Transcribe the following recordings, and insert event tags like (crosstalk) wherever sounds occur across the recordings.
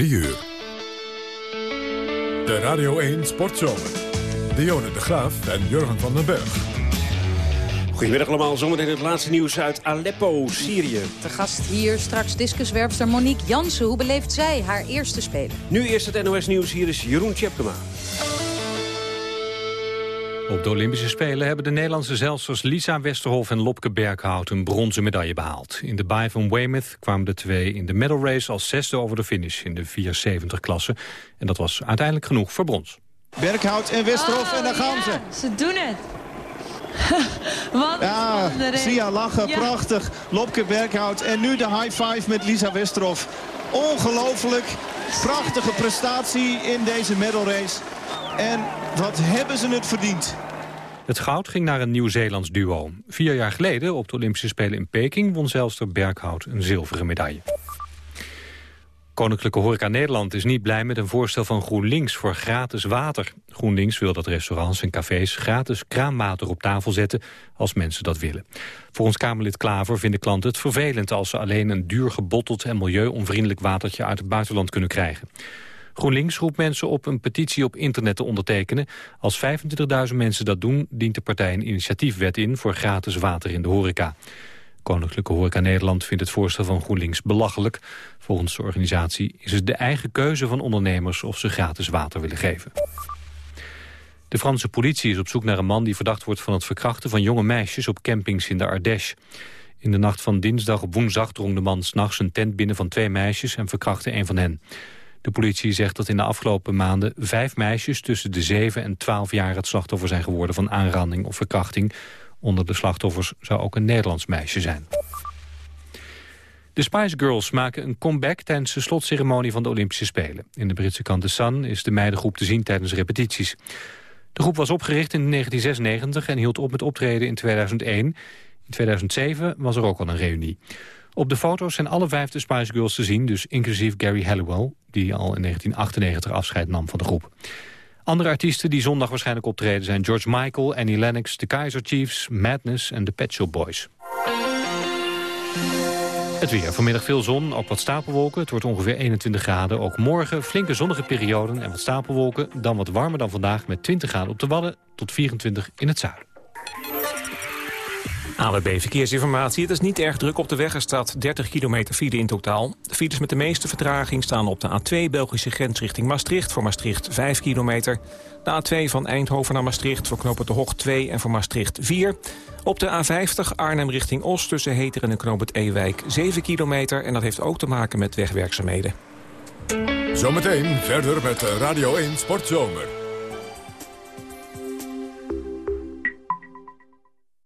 3 uur. De Radio 1 Sportzomer. Dionne de Graaf en Jurgen van den Berg. Goedemiddag allemaal, zometeen het laatste nieuws uit Aleppo, Syrië. De gast hier straks discuswerpster Monique Jansen. Hoe beleeft zij haar eerste spelen? Nu eerst het NOS Nieuws, hier is Jeroen Tjepkema. Op de Olympische Spelen hebben de Nederlandse zelfsters Lisa Westerhof en Lopke Berghout een bronzen medaille behaald. In de baai van Weymouth kwamen de twee in de medal race als zesde over de finish in de 470-klasse. En dat was uiteindelijk genoeg voor brons. Berghout en Westerhof en daar gaan ze. Ze doen het. (laughs) Wat ja, Sia lachen, prachtig. Lopke Berghout en nu de high five met Lisa Westerhof. Ongelooflijk, prachtige prestatie in deze medal race. En wat hebben ze het verdiend. Het goud ging naar een Nieuw-Zeelands duo. Vier jaar geleden, op de Olympische Spelen in Peking... won zelfs Berghout een zilveren medaille. Koninklijke Horeca Nederland is niet blij met een voorstel van GroenLinks voor gratis water. GroenLinks wil dat restaurants en cafés gratis kraanwater op tafel zetten als mensen dat willen. Volgens Kamerlid Klaver vinden klanten het vervelend als ze alleen een duur gebotteld en milieuonvriendelijk watertje uit het buitenland kunnen krijgen. GroenLinks roept mensen op een petitie op internet te ondertekenen. Als 25.000 mensen dat doen, dient de partij een initiatiefwet in voor gratis water in de horeca. Koninklijke Horeca Nederland vindt het voorstel van GroenLinks belachelijk. Volgens de organisatie is het de eigen keuze van ondernemers of ze gratis water willen geven. De Franse politie is op zoek naar een man die verdacht wordt van het verkrachten van jonge meisjes op campings in de Ardèche. In de nacht van dinsdag op woensdag drong de man s'nachts een tent binnen van twee meisjes en verkrachtte een van hen. De politie zegt dat in de afgelopen maanden vijf meisjes tussen de 7 en 12 jaar het slachtoffer zijn geworden van aanranding of verkrachting. Onder de slachtoffers zou ook een Nederlands meisje zijn. De Spice Girls maken een comeback tijdens de slotceremonie van de Olympische Spelen. In de Britse kant The Sun is de meidengroep te zien tijdens repetities. De groep was opgericht in 1996 en hield op met optreden in 2001. In 2007 was er ook al een reunie. Op de foto's zijn alle vijf de Spice Girls te zien, dus inclusief Gary Halliwell... die al in 1998 afscheid nam van de groep. Andere artiesten die zondag waarschijnlijk optreden zijn George Michael, Annie Lennox, de Kaiser Chiefs, Madness en de Pet Shop Boys. Het weer. Vanmiddag veel zon, ook wat stapelwolken. Het wordt ongeveer 21 graden. Ook morgen flinke zonnige perioden en wat stapelwolken. Dan wat warmer dan vandaag met 20 graden op de Wadden tot 24 in het zuiden. AWB Verkeersinformatie. Het is niet erg druk op de weg. Er staat 30 kilometer file in totaal. De files met de meeste vertraging staan op de A2 Belgische grens richting Maastricht. Voor Maastricht 5 kilometer. De A2 van Eindhoven naar Maastricht voor knopen de Hoog 2 en voor Maastricht 4. Op de A50 Arnhem richting Os tussen Heteren en knoop het Ewijk 7 kilometer. En dat heeft ook te maken met wegwerkzaamheden. Zometeen verder met Radio 1 Sportzomer.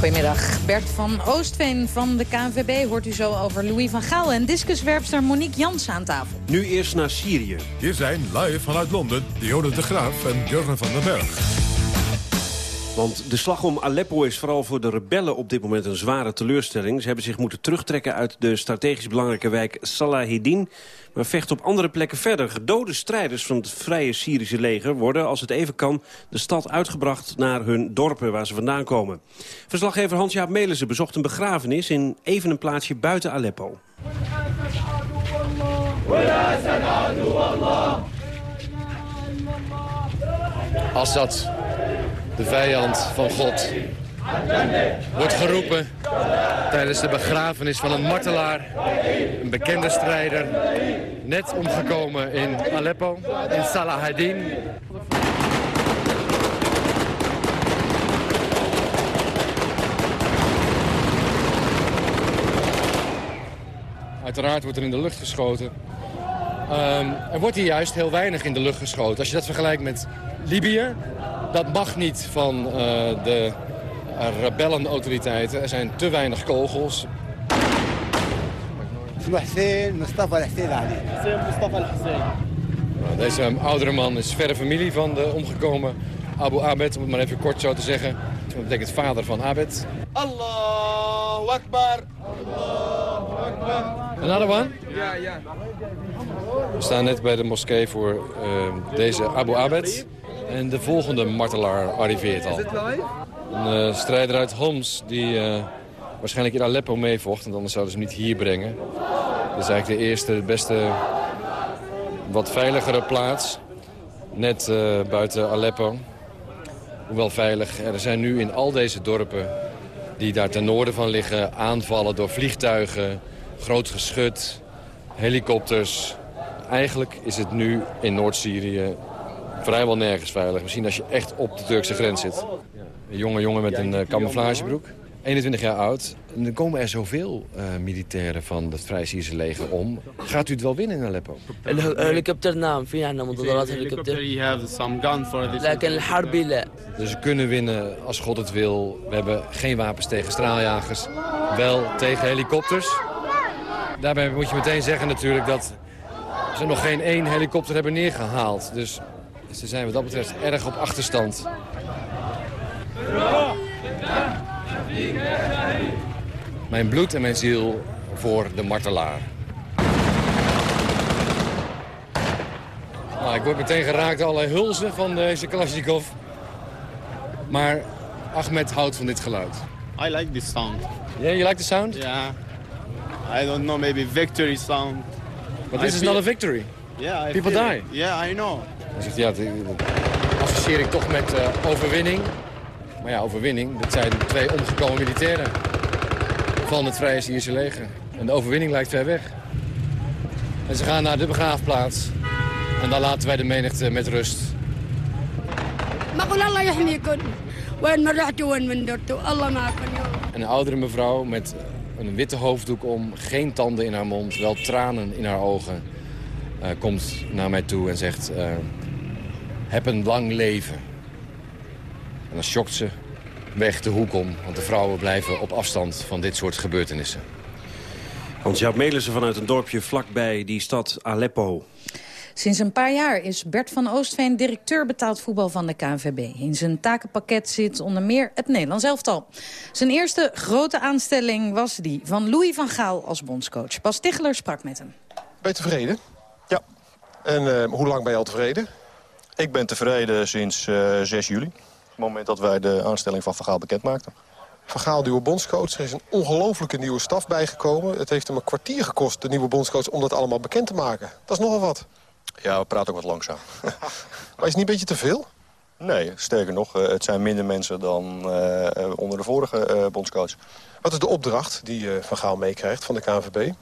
Goedemiddag. Bert van Oostveen van de KNVB hoort u zo over Louis van Gaal... en discuswerpster Monique Jans aan tafel. Nu eerst naar Syrië. Hier zijn live vanuit Londen Dionne de Graaf en Jurgen van den Berg. Want de slag om Aleppo is vooral voor de rebellen op dit moment een zware teleurstelling. Ze hebben zich moeten terugtrekken uit de strategisch belangrijke wijk Salaheddin maar vecht op andere plekken verder. Gedode strijders van het Vrije Syrische leger worden, als het even kan... de stad uitgebracht naar hun dorpen waar ze vandaan komen. Verslaggever Hans-Jaap Melissen bezocht een begrafenis... in even een plaatsje buiten Aleppo de vijand van God, wordt geroepen tijdens de begrafenis van een martelaar, een bekende strijder, net omgekomen in Aleppo, in Salah ad-Din. Uiteraard wordt er in de lucht geschoten. Ehm, er wordt hier juist heel weinig in de lucht geschoten. Als je dat vergelijkt met Libië, dat mag niet van uh, de rebellenautoriteiten. Er zijn te weinig kogels. Mustafa Deze oudere man is verre familie van de omgekomen Abu Abed, om het maar even kort zo te zeggen. Dat betekent vader van Abed. Allahu Akbar. Allahu Akbar. Another one? Ja, ja. We staan net bij de moskee voor uh, deze Abu Abed. En de volgende martelaar arriveert al. Een uh, strijder uit Homs die uh, waarschijnlijk in Aleppo meevocht. En anders zouden ze hem niet hier brengen. Dat is eigenlijk de eerste, de beste, wat veiligere plaats. Net uh, buiten Aleppo. Hoewel veilig. Er zijn nu in al deze dorpen die daar ten noorden van liggen... aanvallen door vliegtuigen, groot geschut, helikopters. Eigenlijk is het nu in Noord-Syrië vrijwel nergens veilig. Misschien als je echt op de Turkse grens zit. Een jonge jongen met een uh, camouflagebroek. 21 jaar oud. En er komen er zoveel uh, militairen van het Vrij Syrische leger om. Gaat u het wel winnen in Aleppo? helikopter naam, في عندنا مضادات helikopter. لكن الحرب لا. Dus we kunnen winnen als God het wil. We hebben geen wapens tegen straaljagers. Wel tegen helikopters. Daarbij moet je meteen zeggen natuurlijk dat ze nog geen één helikopter hebben neergehaald. Dus ze zijn wat dat betreft erg op achterstand. Mijn bloed en mijn ziel voor de martelaar. Nou, ik word meteen geraakt door allerlei hulzen van deze Kalashnikov. Maar Ahmed houdt van dit geluid. I like this sound. Yeah, you like the sound? Yeah. I don't know, maybe victory sound. But this I is not a victory. Yeah, I People die. Yeah, I know. Hij zegt, ja, dat associeer ik toch met uh, overwinning. Maar ja, overwinning, dat zijn twee omgekomen militairen van het Vrije Syrische leger. En de overwinning lijkt ver weg. En ze gaan naar de begraafplaats. En dan laten wij de menigte met rust. Een oudere mevrouw met een witte hoofddoek om, geen tanden in haar mond, wel tranen in haar ogen... Uh, komt naar mij toe en zegt, uh, heb een lang leven. En dan schokt ze weg de hoek om, want de vrouwen blijven op afstand van dit soort gebeurtenissen. Hans-Jaap Melissen vanuit een dorpje vlakbij die stad Aleppo. Sinds een paar jaar is Bert van Oostveen directeur betaald voetbal van de KNVB. In zijn takenpakket zit onder meer het Nederlands elftal. Zijn eerste grote aanstelling was die van Louis van Gaal als bondscoach. Bas Ticheler sprak met hem. Ben je tevreden? Ja. En uh, hoe lang ben je al tevreden? Ik ben tevreden sinds uh, 6 juli moment dat wij de aanstelling van Vergaal bekend maakten. Vergaal, nieuwe bondscoach. Er is een ongelofelijke nieuwe staf bijgekomen. Het heeft hem een kwartier gekost, de nieuwe bondscoach, om dat allemaal bekend te maken. Dat is nogal wat. Ja, we praten ook wat langzaam. (laughs) maar is het niet een beetje te veel? Nee, sterker nog, eh, het zijn minder mensen dan uh, onder de vorige uh, bondscoach. Wat is de opdracht die uh, Van Gaal meekrijgt van de KNVB?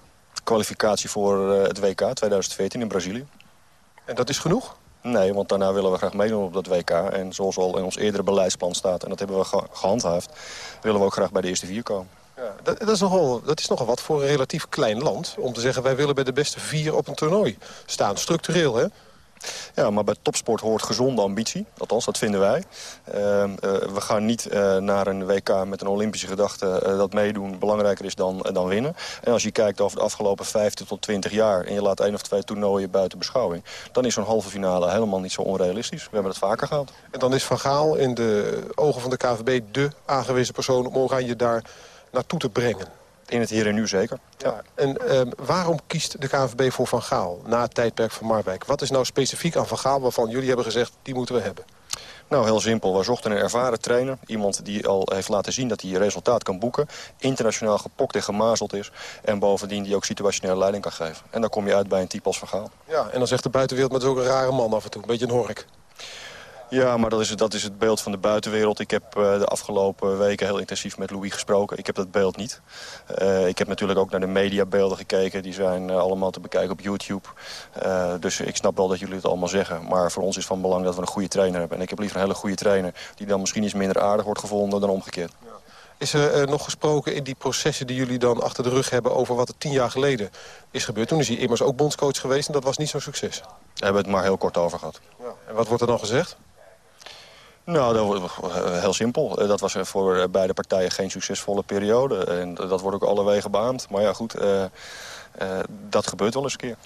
Kwalificatie voor het WK 2014 in Brazilië. En dat is genoeg? Nee, want daarna willen we graag meedoen op dat WK. En zoals al in ons eerdere beleidsplan staat, en dat hebben we gehandhaafd... willen we ook graag bij de eerste vier komen. Ja, dat, dat, is nogal, dat is nogal wat voor een relatief klein land... om te zeggen, wij willen bij de beste vier op een toernooi staan. Structureel, hè? Ja, maar bij topsport hoort gezonde ambitie. Althans, dat vinden wij. Uh, uh, we gaan niet uh, naar een WK met een Olympische gedachte dat meedoen belangrijker is dan, dan winnen. En als je kijkt over de afgelopen 15 tot 20 jaar... en je laat één of twee toernooien buiten beschouwing... dan is zo'n halve finale helemaal niet zo onrealistisch. We hebben het vaker gehad. En dan is Van Gaal in de ogen van de KVB de aangewezen persoon... om Oranje daar naartoe te brengen. In het hier en nu zeker. Ja. En um, waarom kiest de KNVB voor Van Gaal na het tijdperk van Marwijk? Wat is nou specifiek aan Van Gaal waarvan jullie hebben gezegd... die moeten we hebben? Nou, heel simpel. We zochten een ervaren trainer. Iemand die al heeft laten zien dat hij resultaat kan boeken. Internationaal gepokt en gemazeld is. En bovendien die ook situationele leiding kan geven. En dan kom je uit bij een type als Van Gaal. Ja, en dan zegt de buitenwereld met zo'n rare man af en toe. Een beetje een hork. Ja, maar dat is, dat is het beeld van de buitenwereld. Ik heb uh, de afgelopen weken heel intensief met Louis gesproken. Ik heb dat beeld niet. Uh, ik heb natuurlijk ook naar de mediabeelden gekeken. Die zijn uh, allemaal te bekijken op YouTube. dus ik snap wel dat jullie het allemaal zeggen. Maar voor ons is van belang dat we een goede trainer hebben. En ik heb liever een hele goede trainer... die dan misschien iets minder aardig wordt gevonden dan omgekeerd. Is er eh, nog gesproken in die processen die jullie dan achter de rug hebben... over wat er tien jaar geleden is gebeurd? Toen is hij immers ook bondscoach geweest en dat was niet zo'n succes. Daar hebben we het maar heel kort over gehad. Ja. En wat wordt er dan gezegd? Nou, dat wordt heel simpel. Dat was voor beide partijen geen succesvolle periode. En dat wordt ook alle wegen. Maar ja, goed, dat gebeurt wel eens een keer.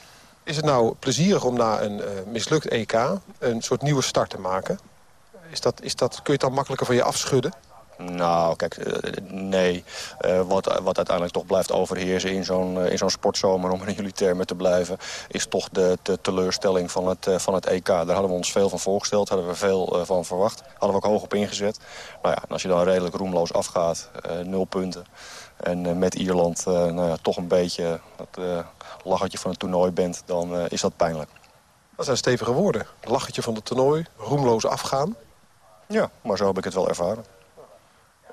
Is het nou plezierig om na een mislukt EK een soort nieuwe start te maken? Is dat, is dat, kun je het dan makkelijker van je afschudden? Nou, kijk, eh, nee. Uh, wat, wat uiteindelijk toch blijft overheersen in zo'n in zo'n sportzomer... om in jullie termen te blijven... is toch de, de teleurstelling van het, van het EK. Daar hadden we ons veel van voorgesteld, hadden we veel van verwacht. Hadden we ook hoog op ingezet. Nou ja, als je dan redelijk roemloos afgaat, nul punten... en met Ierland nou ja, toch een beetje het lachertje van het toernooi bent... dan is dat pijnlijk. Dat zijn stevige woorden. Lachertje van het toernooi, roemloos afgaan. Ja, maar zo heb ik het wel ervaren.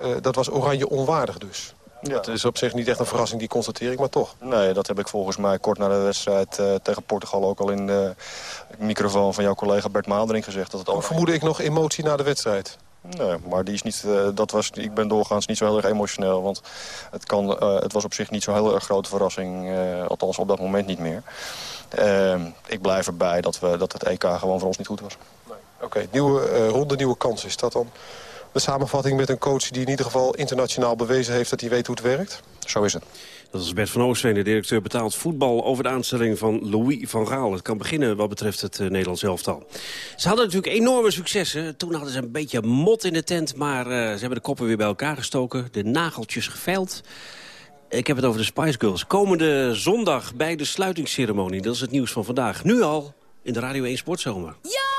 Uh, dat was Oranje onwaardig dus. Ja. Dat is op zich niet echt een verrassing, die constatering, maar toch. Nee, dat heb ik volgens mij kort na de wedstrijd uh, tegen Portugal... ook al in de microfoon van jouw collega Bert Maandering gezegd. Dat het ook... vermoedde ik nog emotie na de wedstrijd? Nee, maar die is niet, uh, dat was, ik ben doorgaans niet zo heel erg emotioneel. Want het, kan, het was op zich niet zo'n heel erg grote verrassing. althans op dat moment niet meer. Ehm, ik blijf erbij dat, we, dat het EK gewoon voor ons niet goed was. Nee. Oké, okay, nieuwe ronde, nieuwe kans. Is dat dan de samenvatting met een coach die in ieder geval internationaal bewezen heeft dat hij weet hoe het werkt? Zo is het. Dat is Bert van Oostveen, de directeur betaald voetbal... over de aanstelling van Louis van Gaal. Het kan beginnen wat betreft het uh, Nederlands elftal. Ze hadden natuurlijk enorme successen. Toen hadden ze een beetje mot in de tent... maar uh, ze hebben de koppen weer bij elkaar gestoken. De nageltjes geveild. Ik heb het over de Spice Girls. Komende zondag bij de sluitingsceremonie. Dat is het nieuws van vandaag. Nu al in de Radio 1 Sportzomer. Ja!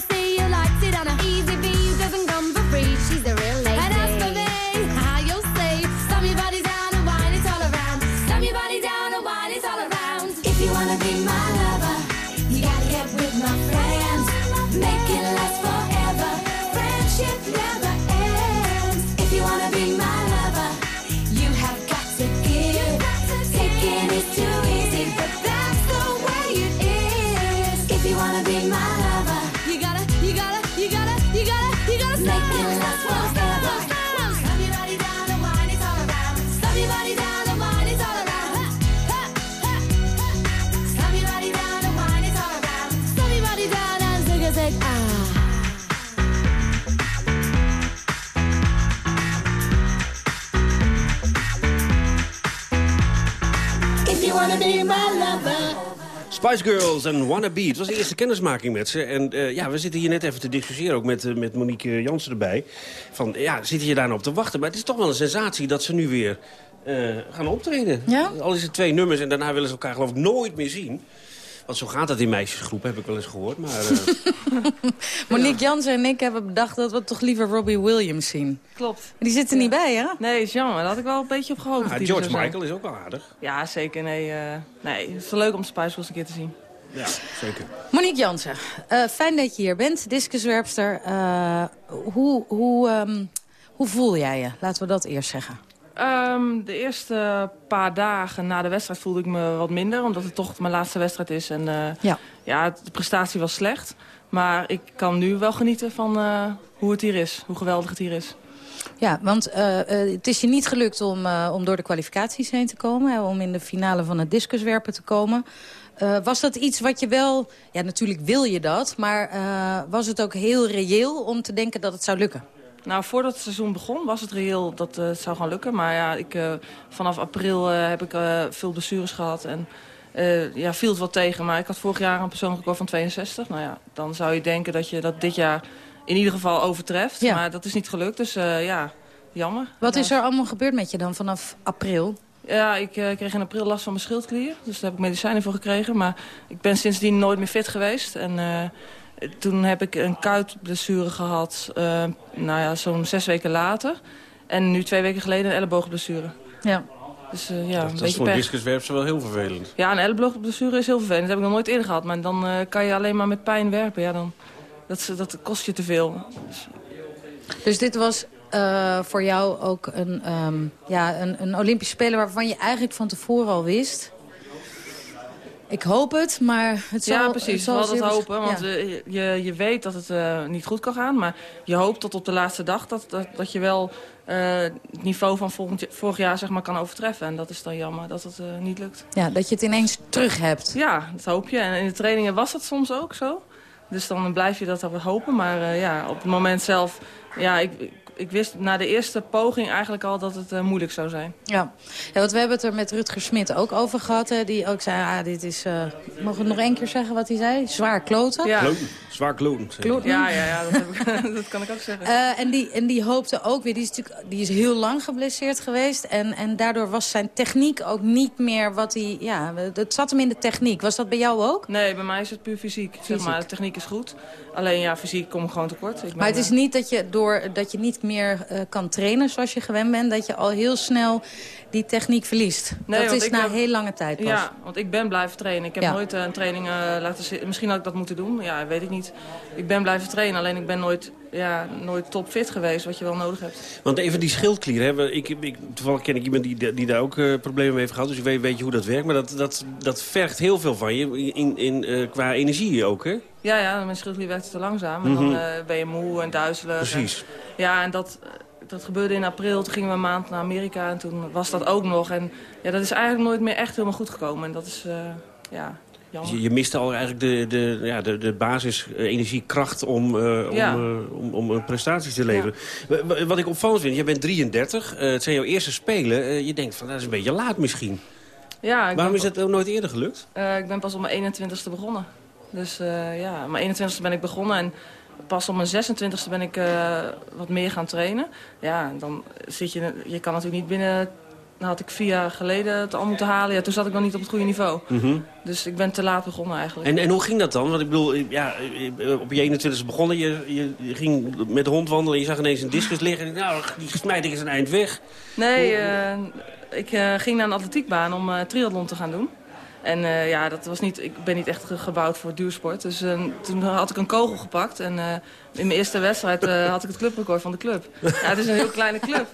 Spice Girls en Wannabe. Het was de eerste kennismaking met ze. En uh, ja, we zitten hier net even te discussiëren, ook met, uh, met Monique Jansen erbij. Van, ja, zitten je daar nou op te wachten? Maar het is toch wel een sensatie dat ze nu weer uh, gaan optreden. Ja? Al is het twee nummers en daarna willen ze elkaar geloof ik nooit meer zien. Want zo gaat dat in meisjesgroepen, heb ik wel eens gehoord. Maar, eh, (laughs) Monique Jansen en ik hebben bedacht dat we toch liever Robbie Williams zien. Klopt. Die zit er niet bij, hè? Nee, is jammer. Daar had ik wel een beetje op gehoopt. ah, dat die George zijn. Michael is ook wel aardig. Ja, zeker. Nee, eh, nee, het is wel leuk om Spice Girls een keer te zien. Ja, zeker. Monique Jansen, eh, fijn dat je hier bent, discuswerpster. Eh, hoe, hoe, ehm, hoe voel jij je? Laten we dat eerst zeggen. Ehm, de eerste paar dagen na de wedstrijd voelde ik me wat minder. Omdat het toch mijn laatste wedstrijd is. En eh, Ja. ja, de prestatie was slecht. Maar ik kan nu wel genieten van eh, hoe het hier is. Hoe geweldig het hier is. Ja, want eh, het is je niet gelukt om, om door de kwalificaties heen te komen. Hè, om in de finale van het discuswerpen te komen. Was dat iets wat je wel... Ja, natuurlijk wil je dat. Maar was het ook heel reëel om te denken dat het zou lukken? Nou, voordat het seizoen begon was het reëel dat eh, het zou gaan lukken. Maar ja, ik, eh, vanaf april eh, heb ik veel blessures gehad. En ja, viel het wel tegen. Maar ik had vorig jaar een persoonlijk record van 62. Nou ja, dan zou je denken dat je dat dit jaar in ieder geval overtreft. Ja. Maar dat is niet gelukt. Dus ja, jammer. Wat is er allemaal gebeurd met je dan vanaf april? Ja, ik kreeg in april last van mijn schildklier. Dus daar heb ik medicijnen voor gekregen. Maar ik ben sindsdien nooit meer fit geweest. En toen heb ik een kuitblessure gehad, eh, nou ja, zo'n zes weken later. En nu twee weken geleden een elleboogblessure. Ja. Dus eh, ja, een dat is voor wel heel vervelend. Ja, een elleboogblessure is heel vervelend. Dat heb ik nog nooit eerder gehad. Maar dan eh, kan je alleen maar met pijn werpen. Ja, dan, dat, dat kost je te veel. Dus Dus dit was eh, voor jou ook een, ehm, ja, een, een Olympisch Speler... waarvan je eigenlijk van tevoren al wist... Ik hoop het, maar het zal... ja, precies. zal We hadden het hopen. Want ja. eh, je, je weet dat het eh, niet goed kan gaan. Maar je hoopt tot op de laatste dag dat, dat, dat je wel eh, het niveau van volgend, vorig jaar zeg maar, kan overtreffen. En dat is dan jammer dat het niet lukt. Ja, dat je het ineens terug hebt. Ja, dat hoop je. En in de trainingen was dat soms ook zo. Dus dan blijf je dat hopen. Maar ja, op het moment zelf... Ja, ik, ik, wist na de eerste poging eigenlijk al dat het eh, moeilijk zou zijn. Ja. ja, want we hebben het er met Rutger Smit ook over gehad. Hè, die ook zei, ah, dit is... eh mogen we nog één keer zeggen wat hij zei? Zwaar kloten. Ja. Kloten. Zwaar. Kloten. Ja, ja, ja dat, heb ik, (laughs) dat kan ik ook zeggen. Eh, en, die, en die hoopte ook weer, die is, natuurlijk, die is heel lang geblesseerd geweest. En, en daardoor was zijn techniek ook niet meer wat hij... Ja, het zat hem in de techniek. Was dat bij jou ook? Nee, bij mij is het puur fysiek. Zeg maar, de techniek is goed. Alleen ja, fysiek kom ik gewoon tekort. Ik ben, Maar het is eh, niet dat je, door, dat je niet meer eh, kan trainen zoals je gewend bent... dat je al heel snel die techniek verliest. Nee, dat is na heb- heel lange tijd pas. Ja, want ik ben blijven trainen. Ik heb Ja. nooit eh, een training eh, laten zitten. Misschien had ik dat moeten doen. Ja, weet ik niet. Ik ben blijven trainen. Alleen ik ben nooit, ja, nooit topfit geweest, wat je wel nodig hebt. Want even die schildklier, hè, we- ik, ik, toevallig ken ik iemand die, die daar ook eh, problemen mee heeft gehad. Dus ik weet, weet je hoe dat werkt. Maar dat, dat, dat vergt heel veel van je, in, in, eh, qua energie ook, hè? Ja, ja, mijn schildklier werkt te langzaam. En Mhm. dan ben je moe en duizelig. Precies. En- ja, en dat, dat gebeurde in april. Toen gingen we een maand naar Amerika en toen was dat ook nog. En ja, dat is eigenlijk nooit meer echt helemaal goed gekomen. En dat is, eh, ja, Dus jammer. je, je miste al eigenlijk de, de, ja, de, de basis energiekracht om, eh, om, om, om een prestatie te leveren. Wa- wa- Wat ik opvallend vind, je bent 33, eh, het zijn jouw eerste spelen. Je denkt van, dat is een beetje laat misschien. Ja, ik Waarom is dat ook nooit eerder gelukt? Ik ben pas op mijn 21ste begonnen. Dus ja, op mijn 21ste ben ik begonnen en pas op mijn 26ste ben ik eh, wat meer gaan trainen. Ja, dan zit je, je kan natuurlijk niet binnen, dan had ik vier jaar geleden het al moeten halen. Ja, toen zat ik nog niet op het goede niveau. Mhm. Dus ik ben te laat begonnen eigenlijk. En, en hoe ging dat dan? Want ik bedoel, ja, op je 21ste begonnen, je, je, ging met de hond wandelen... en je zag ineens een discus liggen en nou, die smijt ik eens een eind weg. Nee, eh, ik eh, ging naar een atletiekbaan om eh triathlon te gaan doen. En eh, ja, dat was niet, ik ben niet echt ge- gebouwd voor duursport. Dus eh, toen had ik een kogel gepakt. En eh, in mijn eerste wedstrijd had ik het clubrecord van de club. Ja, het is een heel kleine club.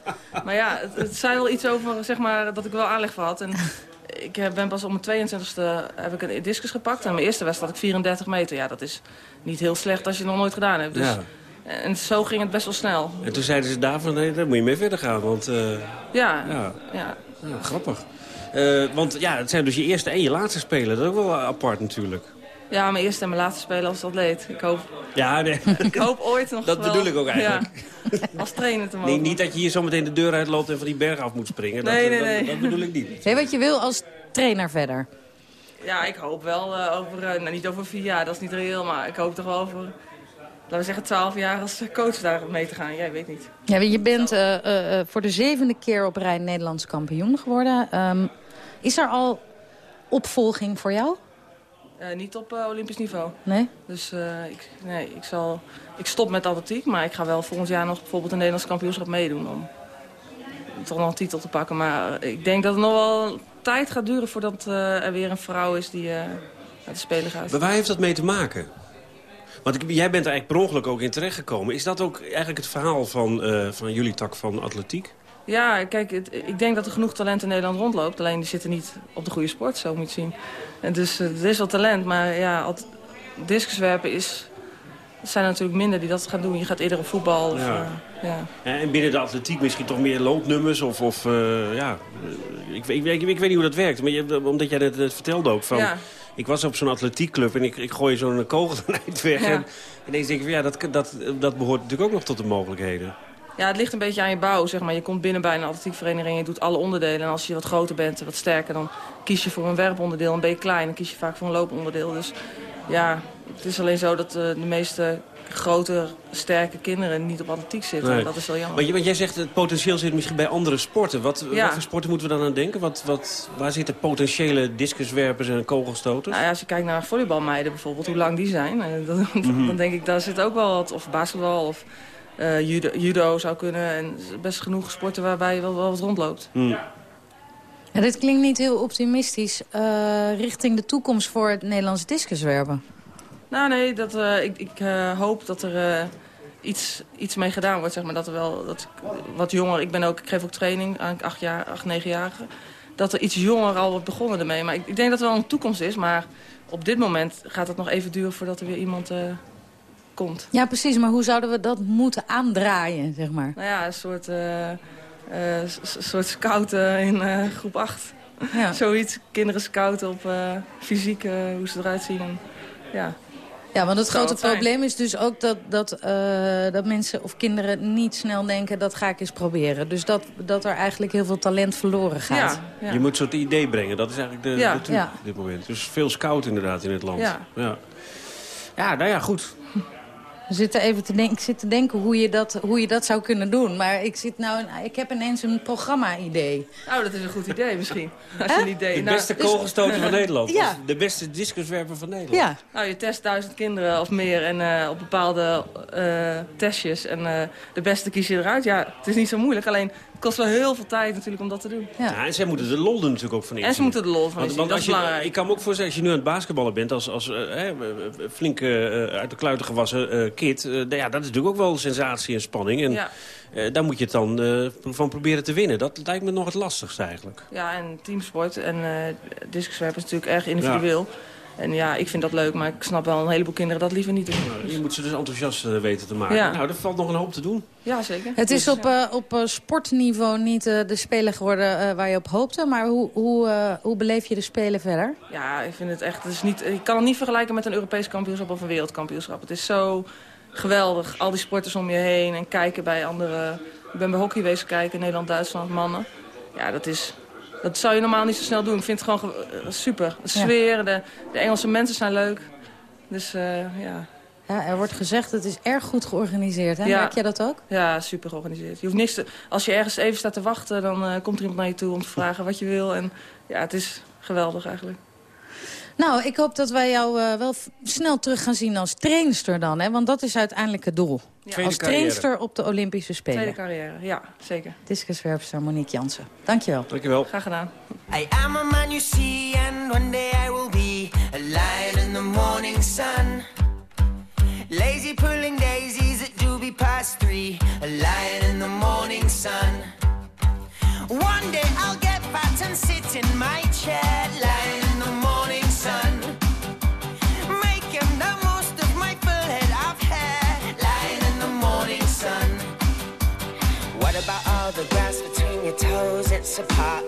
Maar ja, het, het zei wel iets over zeg maar, dat ik wel aanleg voor had. En ik ben pas op mijn 22e heb ik een discus gepakt. En mijn eerste wedstrijd had ik 34 meter. Ja, dat is niet heel slecht als je het nog nooit gedaan hebt. Dus, Ja. En zo ging het best wel snel. En toen zeiden ze daar van, nee, daar moet je mee verder gaan. Want, Ja, ja. ja. Ja, grappig. Eh, want ja, het zijn dus je eerste en je laatste spelen. Dat is ook wel apart natuurlijk. Ja, mijn eerste en mijn laatste spelen als atleet. Ik hoop, Ja, nee. (laughs) ik hoop ooit nog Dat wel- bedoel ik ook eigenlijk. Ja, als trainer te (laughs) mogen. Nee, niet dat je hier zometeen de deur uitloopt en van die berg af moet springen. Dat, Nee, eh, nee, dat, nee. dat bedoel ik niet. (laughs) Weet wat je wil als trainer verder? Ja, ik hoop wel eh, over, eh, nou niet over vier jaar, dat is niet reëel, maar ik hoop toch wel over, laten we zeggen, twaalf jaar als coach daar mee te gaan. Jij weet niet. Ja, je bent eh, eh, eh, voor de zevende keer op rij Nederlands kampioen geworden. Ehm, is er al opvolging voor jou? Eh, niet op eh, Olympisch niveau. Nee? Dus eh, ik, nee, ik, zal, ik stop met atletiek, maar ik ga wel volgend jaar nog bijvoorbeeld een Nederlands kampioenschap meedoen om toch nog een titel te pakken. Maar ik denk dat het nog wel tijd gaat duren voordat eh, er weer een vrouw is die eh naar de Spelen gaat. Maar waar heeft dat mee te maken? Want ik, jij bent er eigenlijk per ongeluk ook in terechtgekomen. Is dat ook eigenlijk het verhaal van, eh, van jullie tak van atletiek? Ja, kijk, het- ik denk dat er genoeg talent in Nederland rondloopt. Alleen die zitten niet op de goede sport, zo moet je het zien. En dus eh, er is wel talent, maar ja, alt- discuswerpen is... Er zijn er natuurlijk minder die dat gaan doen. Je gaat eerder op voetbal. Of, Ja. eh, ja. En binnen de atletiek misschien toch meer loopnummers of... of eh, ja, ik, ik, ik, ik weet niet hoe dat werkt. Maar je, omdat jij dat net vertelde ook van... Ja. Ik was op zo'n atletiekclub en ik, ik gooi zo'n kogel (laughs) eind weg. En ineens denk ik van ja, dat, dat, dat behoort natuurlijk ook nog tot de mogelijkheden. Ja, het ligt een beetje aan je bouw, zeg maar. Je komt binnen bij een atletiekvereniging en je doet alle onderdelen. En als je wat groter bent, wat sterker, dan kies je voor een werponderdeel. En ben je klein, dan kies je vaak voor een looponderdeel. Dus ja, het is alleen zo dat eh, de meeste grote, sterke kinderen niet op atletiek zitten. Nee. Dat is wel jammer. Want, je- want jij zegt het potentieel zit misschien bij andere sporten. Wat, Ja. wat voor sporten moeten we dan aan denken? Wat, wat, waar zitten potentiële discuswerpers en kogelstoters? Nou ja, als je kijkt naar volleybalmeiden bijvoorbeeld, hoe lang die zijn. eh, Dan, (laughs) Mhm. dan denk ik, daar zit ook wel wat. Of basketbal of eh, judo, judo zou kunnen. En best genoeg sporten waarbij je wel, wel wat rondloopt. Hm. Ja, dit klinkt niet heel optimistisch eh, richting de toekomst voor het Nederlands discuswerpen. Nou nee, dat, eh, ik, ik eh, hoop dat er eh, iets, iets mee gedaan wordt. Zeg maar, dat er wel dat ik, wat jonger, ik, ben ook, ik geef ook training aan acht, jaar, acht negenjarigen. Dat er iets jonger al wordt begonnen ermee. Maar ik, ik denk dat er wel een toekomst is. Maar op dit moment gaat het nog even duren voordat er weer iemand eh, komt. Ja, precies. Maar hoe zouden we dat moeten aandraaien, zeg maar? Nou ja, een soort, eh, eh, s- soort scouten in eh, groep 8. Ja. (laughs) Zoiets, kinderen scouten op eh, fysiek, hoe ze eruit zien. En, ja. Ja, want het grote probleem is dus ook dat, dat, eh, dat mensen of kinderen niet snel denken... dat ga ik eens proberen. Dus dat, dat er eigenlijk heel veel talent verloren gaat. Ja, ja. Je moet zo'n idee brengen, dat is eigenlijk de, Ja. de truc Ja. op dit moment. Dus veel scout inderdaad in het land. Ja. ja. Ja, nou ja, goed. Even te denken, ik zit te denken hoe je, dat, hoe je dat zou kunnen doen. Maar ik, zit nou, ik heb ineens een programma-idee. Nou, dat is een goed idee misschien. (laughs) Als je een idee... De nou, beste dus- kogelstoter van Nederland. (laughs) Ja. De beste discuswerper van Nederland. Ja. Nou, je test duizend kinderen of meer en eh, op bepaalde eh, testjes. En eh, de beste kies je eruit. Ja, het is niet zo moeilijk. Alleen kost wel heel veel tijd natuurlijk om dat te doen. Ja. en zij moeten de lol er natuurlijk ook van in. En ze moeten de lol van Want, inzien, want dat als is je, belangrijk. ik kan me ook voorstellen, als je nu aan het basketballen bent... als, als eh, eh, flink eh, uit de kluiten gewassen eh, kid... eh, nou ja, dat is natuurlijk ook wel sensatie en spanning. En Ja. eh, daar moet je het dan eh, van proberen te winnen. Dat lijkt me nog het lastigste eigenlijk. Ja, en teamsport en eh discuswerpen is natuurlijk erg individueel. En ja, ik vind dat leuk, maar ik snap wel een heleboel kinderen dat liever niet doen. Nou, Je moet ze dus enthousiast eh, weten te maken. Ja. Nou, er valt nog een hoop te doen. Ja, zeker. Het is Dus, op, eh, op eh, sportniveau niet eh, de speler geworden eh, waar je op hoopte. Maar hoe, hoe, eh, hoe beleef je de Spelen verder? Ja, ik vind het echt... Het is niet, ik kan het niet vergelijken met een Europees kampioenschap of een wereldkampioenschap. Het is zo geweldig. Al die sporters om je heen en kijken bij andere... Ik ben bij hockey wezen kijken, Nederland, Duitsland, mannen. Ja, dat is... Dat zou je normaal niet zo snel doen. Ik vind het gewoon ge- eh, super. De Ja. sfeer, de, de Engelse mensen zijn leuk. Dus eh, ja. Ja, er wordt gezegd, het is erg goed georganiseerd. Hè? Ja. Merk je dat ook? Ja, super georganiseerd. Je hoeft niks te, als je ergens even staat te wachten, dan eh, komt er iemand naar je toe om te vragen wat je wil. En ja, het is geweldig eigenlijk. Nou, ik hoop dat wij jou eh, wel snel terug gaan zien als trainster dan. Hè? Want dat is uiteindelijk het doel. Tweede als trainster op de Olympische Spelen. Tweede carrière, ja, zeker. Discuswerpster Monique Jansen. Dankjewel. Dankjewel. Graag gedaan. I am a man you see, and one day I will be a lion in the morning sun. Lazy pulling daisies at doobie past three, a lion in the morning sun. One day I'll get fat and sit in my chair, lion It's a part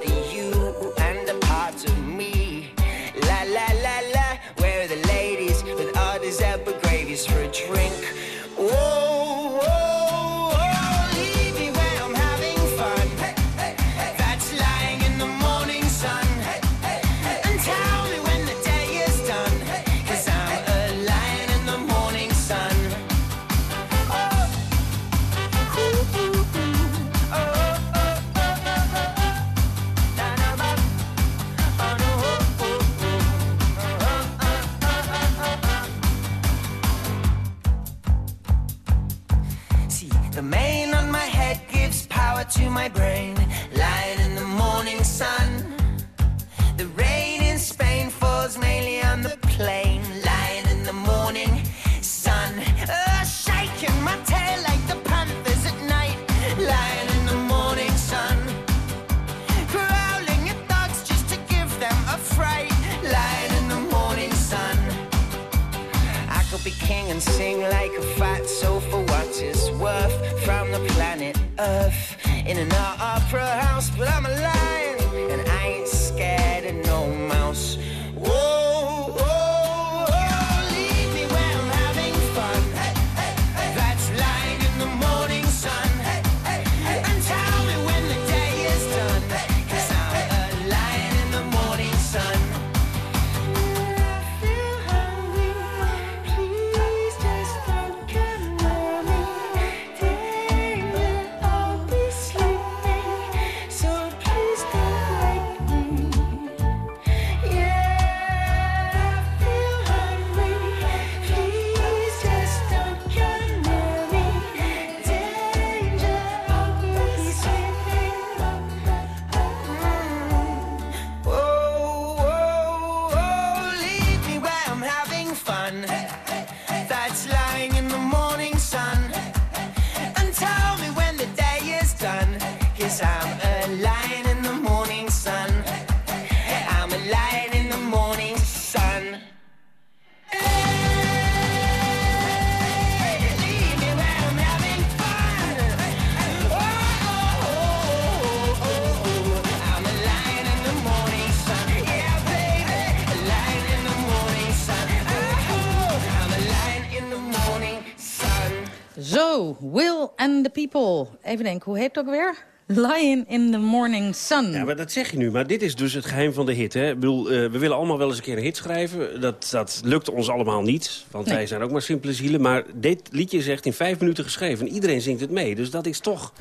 Even denken, hoe heet het ook weer? Lion in the Morning Sun. Ja, maar dat zeg je nu. Maar dit is dus het geheim van de hit. Hè? Ik bedoel, eh, we willen allemaal wel eens een keer een hit schrijven. Dat, dat lukt ons allemaal niet. Want Nee. wij zijn ook maar simpele zielen. Maar dit liedje is echt in vijf minuten geschreven. En iedereen zingt het mee. Dus dat is toch...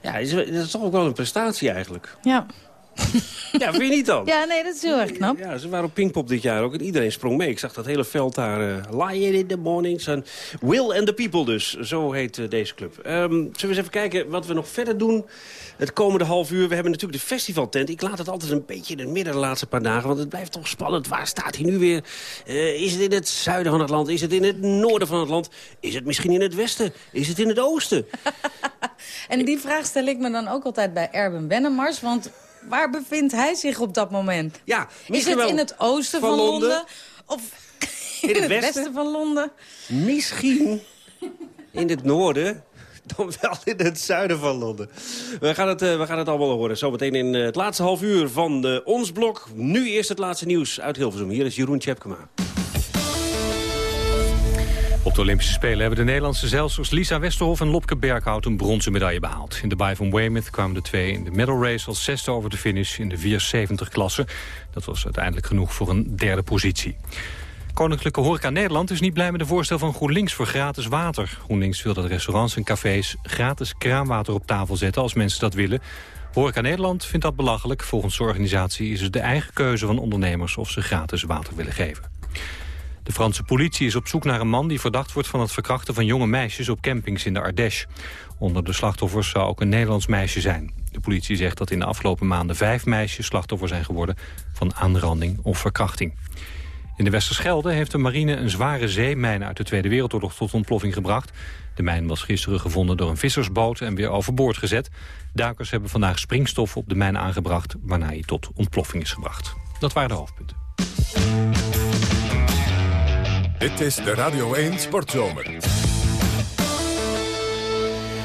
Ja, is, dat is toch ook wel een prestatie eigenlijk. Ja. (laughs) Ja, vind je niet dan? Ja, nee, dat is heel erg knap. Ja, ze waren op Pinkpop dit jaar ook. En iedereen sprong mee. Ik zag dat hele veld daar. Lion in the morning sun. Will and the people dus. Zo heet eh, deze club. Ehm, zullen we eens even kijken wat we nog verder doen. Het komende half uur. We hebben natuurlijk de festivaltent. Ik laat het altijd een beetje in het midden de laatste paar dagen. Want het blijft toch spannend. Waar staat hij nu weer? Eh, is het in het zuiden van het land? Is het in het noorden van het land? Is het misschien in het westen? Is het in het oosten? (laughs) En die vraag stel ik me dan ook altijd bij Erben Wennemars. Want waar bevindt hij zich op dat moment? Ja, Is het in het oosten van, van Londen? Londen? Of In het (laughs) westen? van Londen? Misschien in het noorden, dan wel in het zuiden van Londen. We gaan het, eh, we gaan het allemaal horen. Zometeen in eh, het laatste half uur van de Ons Blok. Nu eerst het laatste nieuws uit Hilversum. Hier is Jeroen Tjepkema. Op de Olympische Spelen hebben de Nederlandse zeilsters Lisa Westerhof en Lopke Berghout een bronzen medaille behaald. In de baai van Weymouth kwamen de twee in de medal race als zesde over de finish in de 470-klasse. Dat was uiteindelijk genoeg voor een derde positie. Koninklijke Horeca Nederland is niet blij met een voorstel van GroenLinks voor gratis water. GroenLinks wil dat restaurants en cafés gratis kraanwater op tafel zetten als mensen dat willen. Horeca Nederland vindt dat belachelijk. Volgens de organisatie is het de eigen keuze van ondernemers of ze gratis water willen geven. De Franse politie is op zoek naar een man die verdacht wordt van het verkrachten van jonge meisjes op campings in de Ardèche. Onder de slachtoffers zou ook een Nederlands meisje zijn. De politie zegt dat in de afgelopen maanden vijf meisjes slachtoffer zijn geworden van aanranding of verkrachting. In de Westerschelde heeft de marine een zware zeemijn uit de Tweede Wereldoorlog tot ontploffing gebracht. De mijn was gisteren gevonden door een vissersboot en weer overboord gezet. Duikers hebben vandaag springstof op de mijn aangebracht, waarna hij tot ontploffing is gebracht. Dat waren de hoofdpunten. Dit is de Radio 1 Sportzomer.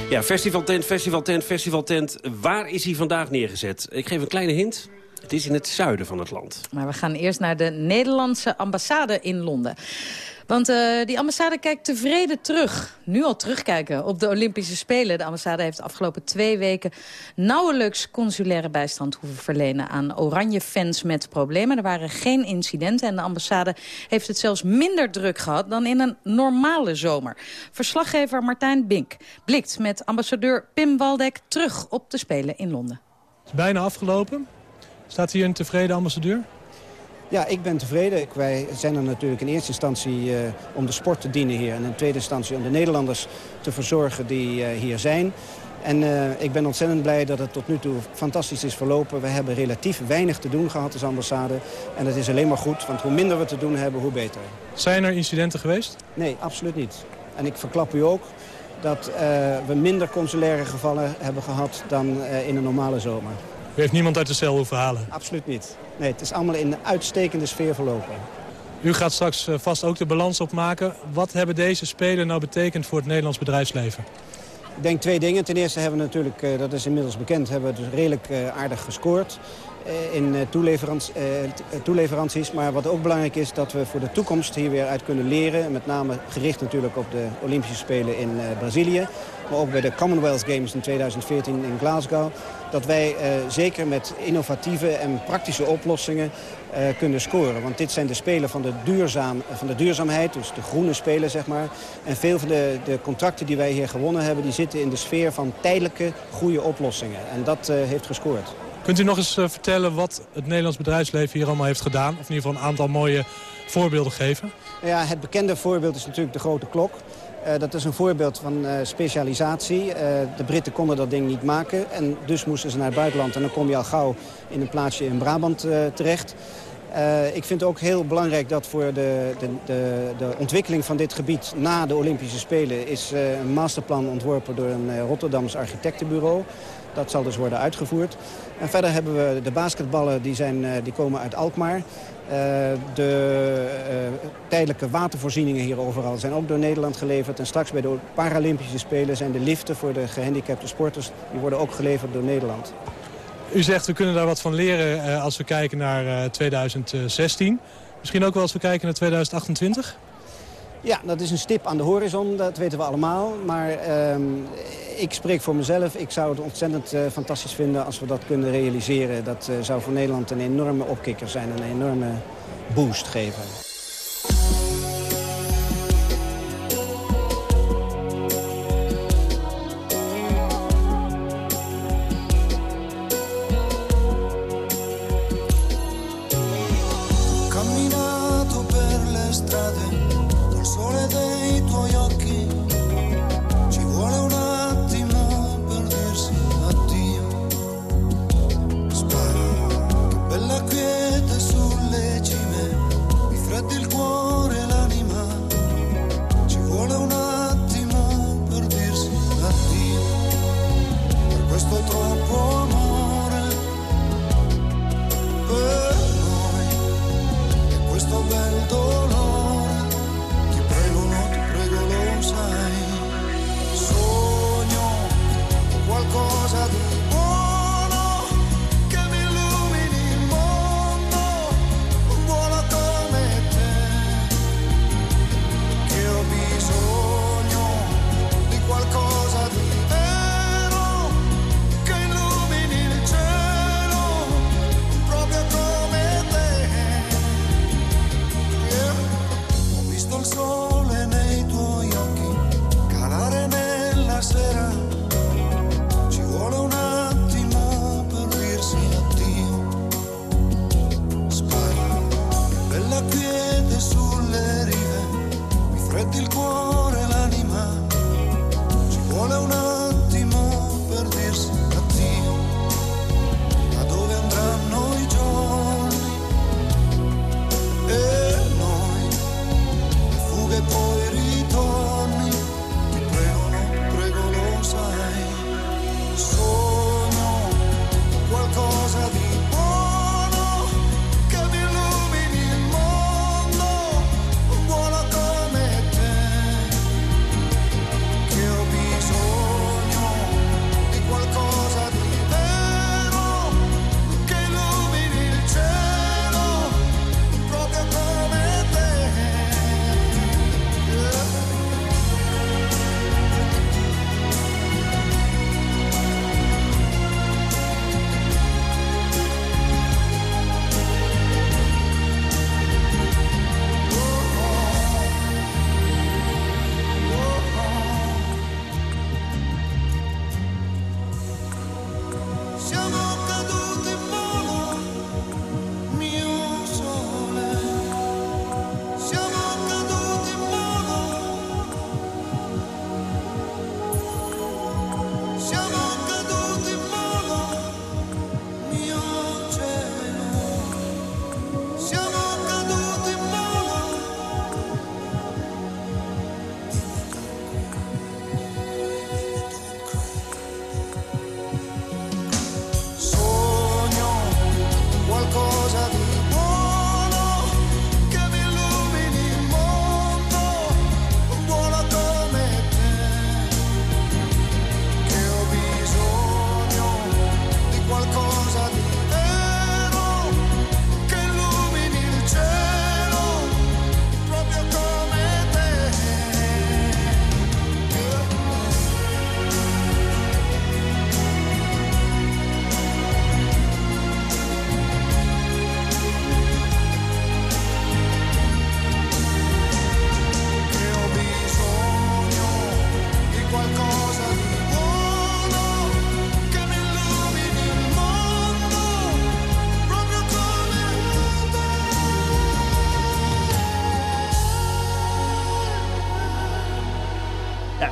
Ja, festivaltent, festivaltent, festivaltent. Waar is hij vandaag neergezet? Ik geef een kleine hint. Het is in het zuiden van het land. Maar we gaan eerst naar de Nederlandse ambassade in Londen. Want eh, die ambassade kijkt tevreden terug. Nu al terugkijken op de Olympische Spelen. De ambassade heeft de afgelopen twee weken nauwelijks consulaire bijstand hoeven verlenen aan oranje fans met problemen. Er waren geen incidenten en de ambassade heeft het zelfs minder druk gehad dan in een normale zomer. Verslaggever Martijn Bink blikt met ambassadeur Pim Waldek terug op de Spelen in Londen. Het is bijna afgelopen. Staat hier een tevreden ambassadeur? Ja, ik ben tevreden. Wij zijn er natuurlijk in eerste instantie eh, om de sport te dienen hier. En in tweede instantie om de Nederlanders te verzorgen die eh, hier zijn. En eh, ik ben ontzettend blij dat het tot nu toe fantastisch is verlopen. We hebben relatief weinig te doen gehad als ambassade. En dat is alleen maar goed, want hoe minder we te doen hebben, hoe beter. Zijn er incidenten geweest? Nee, absoluut niet. En ik verklap u ook dat we minder consulaire gevallen hebben gehad dan in een normale zomer. U heeft niemand uit de cel hoeven halen? Absoluut niet. Nee, het is allemaal in een uitstekende sfeer verlopen. U gaat straks eh, vast ook de balans opmaken. Wat hebben deze Spelen nou betekend voor het Nederlands bedrijfsleven? Ik denk twee dingen. Ten eerste hebben we natuurlijk, eh, dat is inmiddels bekend, hebben we dus redelijk eh, aardig gescoord in toeleveranties. Maar wat ook belangrijk is, dat we voor de toekomst hier weer uit kunnen leren. Met name gericht natuurlijk op de Olympische Spelen in Brazilië. Maar ook bij de Commonwealth Games in 2014 in Glasgow. Dat wij eh, zeker met innovatieve en praktische oplossingen eh, kunnen scoren. Want dit zijn de spelen van de, duurzaam, van de duurzaamheid, dus de groene spelen zeg maar. En veel van de, de contracten die wij hier gewonnen hebben... die zitten in de sfeer van tijdelijke goede oplossingen. En dat eh, heeft gescoord. Kunt u nog eens vertellen wat het Nederlands bedrijfsleven hier allemaal heeft gedaan? Of in ieder geval een aantal mooie voorbeelden geven? Ja, het bekende voorbeeld is natuurlijk de grote klok. Eh, dat is een voorbeeld van eh, specialisatie. Eh, de Britten konden dat ding niet maken en dus moesten ze naar het buitenland. En dan kom je al gauw in een plaatsje in Brabant terecht. Ik vind het ook heel belangrijk dat voor de, de, de, de ontwikkeling van dit gebied na de Olympische Spelen is een masterplan ontworpen door een eh, Rotterdams architectenbureau. Dat zal dus worden uitgevoerd. En verder hebben we de basketballen, die, zijn, die komen uit Alkmaar. Eh, de eh, tijdelijke watervoorzieningen hier overal zijn ook door Nederland geleverd. En straks bij de Paralympische Spelen zijn de liften voor de gehandicapte sporters... die worden ook geleverd door Nederland. U zegt we kunnen daar wat van leren eh, als we kijken naar eh, 2016. Misschien ook wel als we kijken naar 2028? Ja, dat is een stip aan de horizon, dat weten we allemaal. Maar ehm, ik spreek voor mezelf. Ik zou het ontzettend eh, fantastisch vinden als we dat kunnen realiseren. Dat eh, zou voor Nederland een enorme opkikker zijn, een enorme boost geven.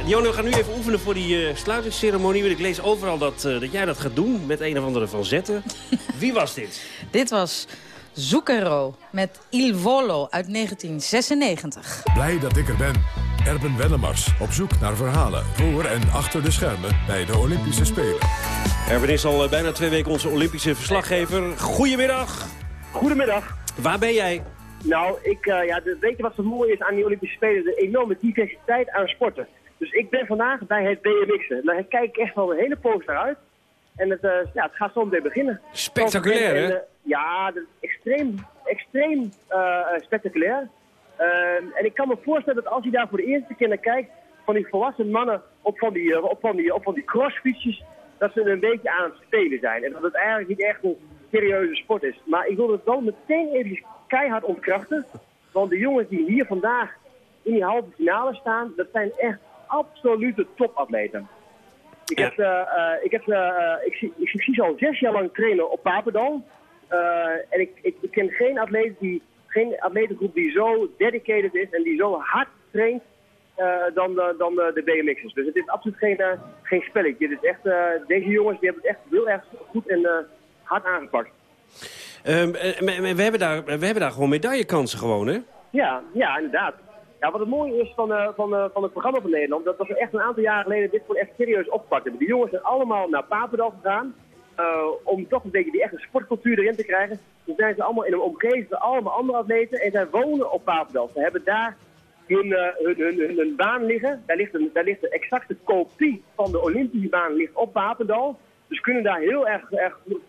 Dionne, we gaan nu even oefenen voor die eh, sluitingsceremonie. Want ik lees overal dat, eh, dat jij dat gaat doen met een of andere van zetten. (laughs) Wie was dit? Dit was Zucchero met Il Volo uit 1996. Blij dat ik er ben. Erben Wennemars op zoek naar verhalen voor en achter de schermen bij de Olympische Spelen. Erwin is al eh, bijna twee weken onze Olympische verslaggever. Goedemiddag. Goedemiddag. Waar ben jij? Nou, ik, eh, ja, weet je wat zo mooi is aan die Olympische Spelen? De enorme diversiteit aan sporten. Dus ik ben vandaag bij het BMX'en. Daar kijk ik echt wel een hele poos naar uit. En het, eh, ja, het gaat zo meteen beginnen. Spectaculair, hè? ja, dat is extreem, extreem eh, eh, spectaculair. Ehm, en ik kan me voorstellen dat als je daar voor de eerste keer naar kijkt... van die volwassen mannen op van die, op van die, op van die crossfietsjes... dat ze een beetje aan het spelen zijn. En dat het eigenlijk niet echt een serieuze sport is. Maar ik wil het wel meteen even keihard ontkrachten. Want de jongens die hier vandaag in die halve finale staan... dat zijn echt absolute topatleten. Ik, heb, eh, eh, ik, heb, eh, ik, zie, ik zie ze al zes jaar lang trainen op Papendal. En ik, ik, ik ken geen atleet die, geen atletengroep die zo dedicated is en die zo hard traint eh, dan, de, dan de, de BMX'ers. Dus het is absoluut geen, eh, geen spelletje. Het is echt, deze jongens die hebben het echt heel erg goed en hard aangepakt. Maar we, hebben daar, we hebben daar gewoon medaillekansen gewoon, hè? Ja, ja, inderdaad. Wat het mooie is van, eh, van, eh, van het programma van Nederland, dat, we echt een aantal jaren geleden dit gewoon echt serieus opgepakt hebben. Jongens zijn allemaal naar Papendal gegaan, eh, om toch een beetje die echte sportcultuur erin te krijgen. Dan zijn ze allemaal in een omgeving van allemaal andere atleten en zij wonen op Papendal. Ze hebben daar hun, hun, hun, baan liggen. Daar ligt, een, daar ligt de exacte kopie van de Olympische baan ligt op Papendal. Dus kunnen daar heel erg,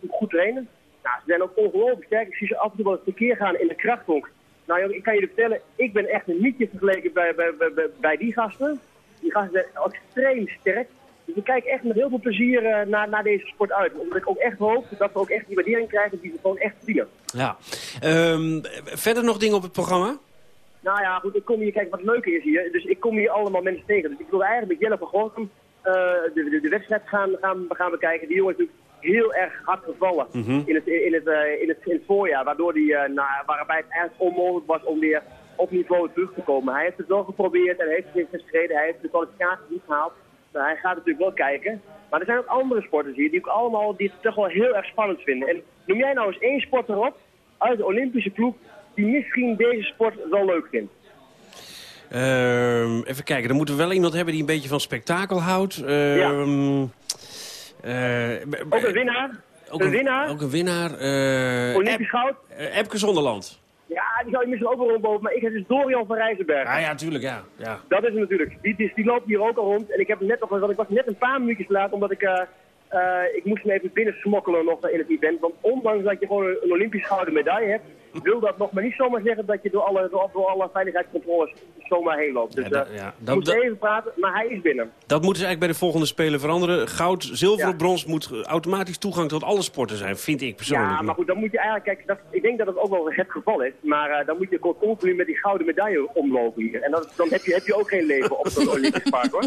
goed trainen. Nou, ze zijn ook ongelooflijk sterk. Ik zie ze af en toe wel eens tekeer gaan in de krachthonk. Nou, ik kan je vertellen, ik ben echt een nietje vergeleken bij, bij, bij, bij, die gasten. Die gasten zijn extreem sterk. Dus ik kijk echt met heel veel plezier eh, naar, naar deze sport uit. Omdat ik ook echt hoop dat we ook echt die waardering krijgen die ze gewoon echt verdienen. Ja. Ehm, verder nog dingen op het programma? Nou ja, goed, ik kom hier, kijk wat leuker is hier. Dus ik kom hier allemaal mensen tegen. Dus ik wil eigenlijk met Jelle van Gorkum eh, de, de, de wedstrijd gaan, gaan, gaan bekijken. Die jongen is natuurlijk heel erg hard gevallen Mhm. in, het, in, het, eh, in, het, in het voorjaar. Waardoor die, eh, nou, waarbij het eigenlijk onmogelijk was om weer op niveau terug te komen. Hij heeft het wel geprobeerd en heeft het gestreden. Hij heeft de kwalificatie niet gehaald. Nou, hij gaat natuurlijk wel kijken. Maar er zijn ook andere sporters hier die ook allemaal die het toch wel heel erg spannend vinden. En noem jij nou eens één sporter op uit de Olympische ploeg die misschien deze sport wel leuk vindt? Ehm, even kijken, dan moeten we wel iemand hebben die een beetje van spektakel houdt. Ehm, eh, Ook een winnaar. ook een winnaar. Ook een winnaar. eh, Olympisch goud. Eh, Epke Zonderland. Ja, die zou je misschien ook wel rondboven. Maar ik heb dus Dorian van Rijzenberg. Ja, ja, tuurlijk, ja. ja. Dat is het natuurlijk. Die, die, die loopt hier ook al rond. En ik heb net nog, want ik was net een paar minuutjes laat, omdat ik, eh, eh, ik moest hem even binnen smokkelen nog in het event. Want ondanks dat je gewoon een Olympisch gouden medaille hebt, wil dat nog maar niet zomaar zeggen dat je door alle, door, alle veiligheidscontroles zomaar heen loopt. Dus Ja, dat- eh, ja. Dat- moest dat- even praten, maar hij is binnen. Dat moeten ze eigenlijk bij de volgende Spelen veranderen. Goud, zilver, brons moet automatisch toegang tot alle sporten zijn, vind ik persoonlijk. Ja, maar goed, dan moet je eigenlijk, kijk, ik denk dat het ook wel het geval is. Maar eh, dan moet je continu met die gouden medaille omlopen hier. En dat, dan heb je, heb je ook geen leven op zo'n (laughs) Olympisch park hoor.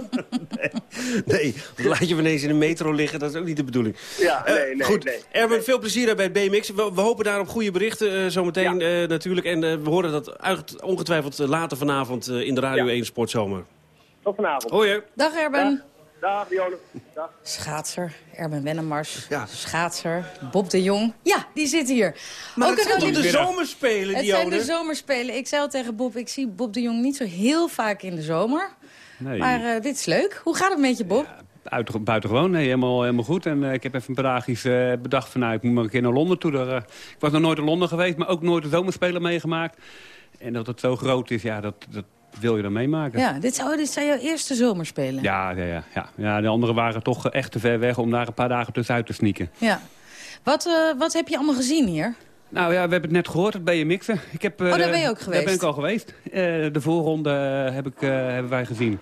Nee, laat je ineens in de metro liggen, dat is ook niet de bedoeling. Ja, Eh, nee, nee, Goed, nee. Erwin, veel plezier daar bij het BMX. We, we hopen daar op goede berichten zometeen eh, natuurlijk. En eh, we horen dat uit- ongetwijfeld eh, later vanavond eh, in de Radio 1 Sportzomer. Tot vanavond. Hoi. Dag Erben. Dag, Dionne. Dag. Schaatser, Erben Wennemars. Schaatser, Bob de Jong. Ja, die zit hier. Maar Ook het zijn toch de zomerspelen, Het zijn de zomerspelen. Ik zei al tegen Bob, ik zie Bob de Jong niet zo heel vaak in de zomer. Nee. Maar eh, dit is leuk. Hoe gaat het met je, Bob? Uit, buitengewoon, nee, helemaal, helemaal goed. En eh, ik heb even een paar dagjes eh, bedacht van nou, ik moet maar een keer naar Londen toe. Daar, eh, ik was nog nooit in Londen geweest, maar ook nooit de zomerspelen meegemaakt. En dat het zo groot is, ja, dat, dat wil je dan meemaken. Ja, dit, zou, dit zijn jouw eerste zomerspelen. Ja, ja, ja, ja. ja, de anderen waren toch echt te ver weg om daar een paar dagen tussenuit te sneaken. Ja. Wat, wat heb je allemaal gezien hier? Nou ja, we hebben het net gehoord, het BMX'en. Ik heb, Oh, daar ben je ook geweest? Daar ben ik al geweest. De voorronde heb ik, hebben wij gezien.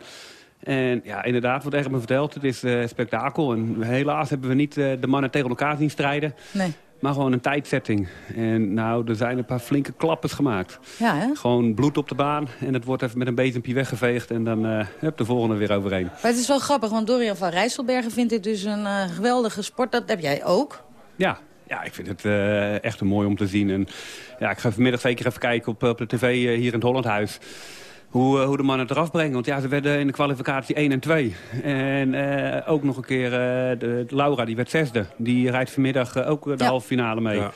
En ja, inderdaad, wat echt me verteld, het is eh, spektakel. En helaas hebben we niet eh, de mannen tegen elkaar zien strijden. Nee. Maar gewoon een tijdzetting. En nou, er zijn een paar flinke klappers gemaakt. Ja, hè? Gewoon bloed op de baan. En het wordt even met een bezempje weggeveegd. En dan eh hup, de volgende weer overheen. Maar het is wel grappig, want Dorian van Rijsselbergen vindt dit dus een geweldige sport. Dat heb jij ook. Ja, ja ik vind het eh, echt mooi om te zien. En ja, ik ga vanmiddag zeker even kijken op, op de tv hier in het Hollandhuis. Hoe, eh, hoe de mannen het eraf brengen. Want ja, ze werden in de kwalificatie 1 en 2. En eh, ook nog een keer eh, de, Laura, die werd zesde. Die rijdt vanmiddag ook de Ja. halve finale mee. Ja.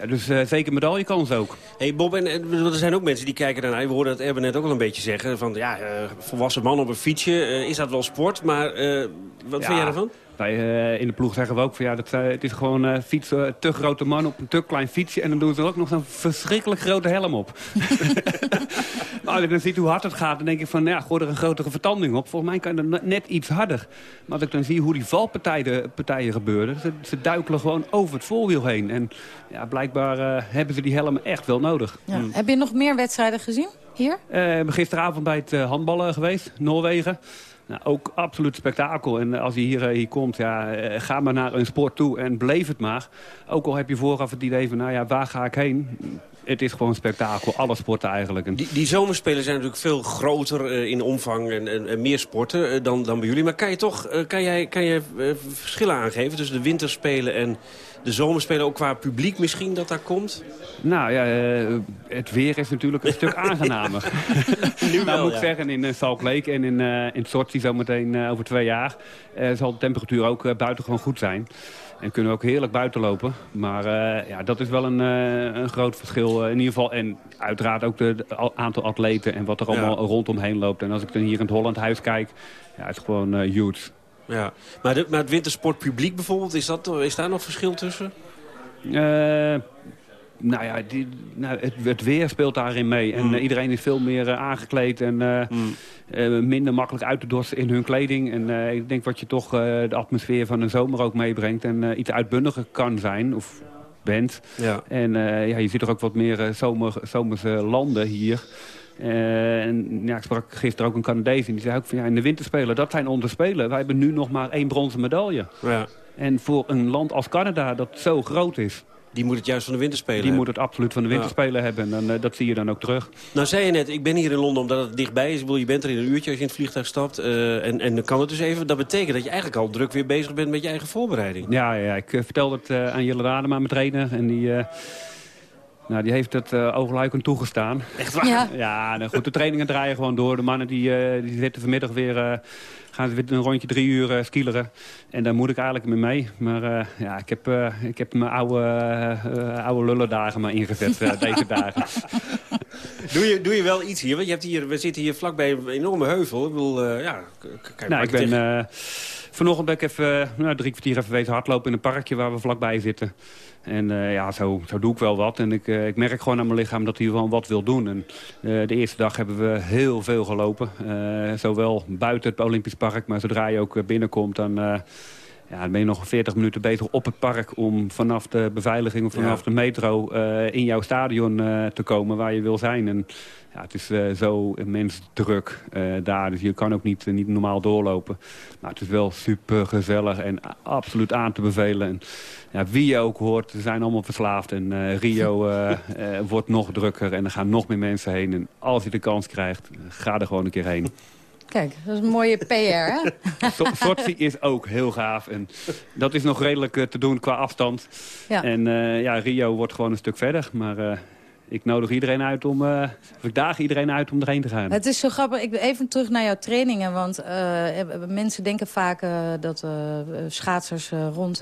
Ja, dus eh, zeker medaillekans ook. Hey Bob, en, en er zijn ook mensen die kijken daarnaar. We hoorden het Erben net ook al een beetje zeggen. Van ja, eh, volwassen man op een fietsje, is dat wel sport? Maar eh, wat vind jij ervan? Wij, eh, in de ploeg zeggen we ook van ja, dat, het is gewoon eh fietsen, te grote man op een te klein fietsje. En dan doen ze er ook nog zo'n verschrikkelijk grote helm op. (laughs) maar als ik dan zie hoe hard het gaat, dan denk ik van ja, gooi er een grotere vertanding op. Volgens mij kan het net iets harder. Maar als ik dan zie hoe die valpartijen partijen gebeuren, ze, ze duikelen gewoon over het voorwiel heen. En ja, blijkbaar eh, hebben ze die helmen echt wel nodig. Ja. Mm. Heb je nog meer wedstrijden gezien hier? Ben gisteravond bij het eh, handballen geweest, Noorwegen. Nou, ook absoluut spektakel. En als je hier, hier komt, ja, ga maar naar een sport toe en beleef het maar. Ook al heb je vooraf het idee van, nou ja, waar ga ik heen? Het is gewoon spektakel, alle sporten eigenlijk. En Die, die zomerspelen zijn natuurlijk veel groter eh, in omvang en, en, en meer sporten eh, dan, dan bij jullie. Maar kan je toch eh, kan jij, kan je, eh, verschillen aangeven tussen de winterspelen en de zomerspelen? Ook qua publiek misschien dat daar komt? Nou ja, het weer is natuurlijk een stuk (laughs) aangenamer. Nu nou wel, moet ik zeggen, in Salt Lake en in, in Sochi zometeen over twee jaar... zal de temperatuur ook eh, buiten gewoon goed zijn. En kunnen ook heerlijk buiten lopen. Maar eh, ja, dat is wel een, eh, een groot verschil eh, in ieder geval. En uiteraard ook a- aantal atleten en wat er allemaal rondomheen loopt. En als ik dan hier in het Hollandhuis kijk, ja, het is gewoon huge. Ja. Maar, de, maar het wintersportpubliek bijvoorbeeld, is, dat, is daar nog verschil tussen? Nou ja, die, nou, het, het weer speelt daarin mee. En eh, iedereen is veel meer eh, aangekleed en eh, eh, minder makkelijk uit te dorsen in hun kleding. En ik denk wat je toch de atmosfeer van een zomer ook meebrengt. En iets uitbundiger kan zijn, of bent. Ja. En ja, je ziet er ook wat meer zomer, zomerse landen hier. En ja, ik sprak gisteren ook een Canadees en die zei ook van ja, in de winterspelen, dat zijn onze spelen. Wij hebben nu nog maar één bronzen medaille. Ja. En voor een land als Canada dat zo groot is, Die moet het juist van de winterspelen die hebben. moet het absoluut van de winterspelen hebben. En dan, eh, dat zie je dan ook terug. Nou zei je net, ik ben hier in Londen omdat het dichtbij is. Ik bedoel, je bent er in een uurtje als je in het vliegtuig stapt. eh, en, en dan kan het dus even. Dat betekent dat je eigenlijk al druk weer bezig bent met je eigen voorbereiding. Ja, ja ik eh, vertelde het eh, aan Jelle Radema, mijn trainer. En die, nou, die heeft het uh, oogluikend toegestaan. Echt waar? Ja. Ja, nou goed, de trainingen draaien gewoon door. De mannen die, eh, die zitten vanmiddag weer... eh, gaan ze weer een rondje drie uur uh, skileren. En daar moet ik eigenlijk mee mee. Maar uh, ja, ik heb, uh, ik heb mijn oude, uh, oude lullendagen maar ingezet (laughs) deze dagen. Doe je, doe je wel iets hier? Want je hebt hier, we zitten hier vlakbij een enorme heuvel. Ik bedoel, ja... Kijk, nou, ik ben... Tegen... vanochtend ben ik even nou, drie kwartier even wezen hardlopen in een parkje waar we vlakbij zitten. En uh, ja, zo, zo doe ik wel wat. En ik, uh, ik merk gewoon aan mijn lichaam dat hij wel wat wil doen. En de eerste dag hebben we heel veel gelopen. zowel buiten het Olympisch Park, maar zodra je ook binnenkomt... dan, ja, dan ben je nog 40 minuten bezig op het park... om vanaf de beveiliging of vanaf ja. de metro in jouw stadion te komen waar je wil zijn. En ja, het is uh, zo immens druk daar, dus je kan ook niet, niet normaal doorlopen. Maar het is wel super gezellig en absoluut aan te bevelen. En, ja, wie je ook hoort, ze zijn allemaal verslaafd. En Rio (laughs) wordt nog drukker en er gaan nog meer mensen heen. En als je de kans krijgt, ga er gewoon een keer heen. Kijk, dat is een mooie PR, hè? (laughs) Sochi is ook heel gaaf. En dat is nog redelijk te doen qua afstand. Ja. En ja, Rio wordt gewoon een stuk verder. Maar ik nodig iedereen uit om, uh, of ik daag iedereen uit om erheen te gaan. Het is zo grappig. Ik even terug naar jouw trainingen. Want uh, mensen denken vaak dat schaatsers rond,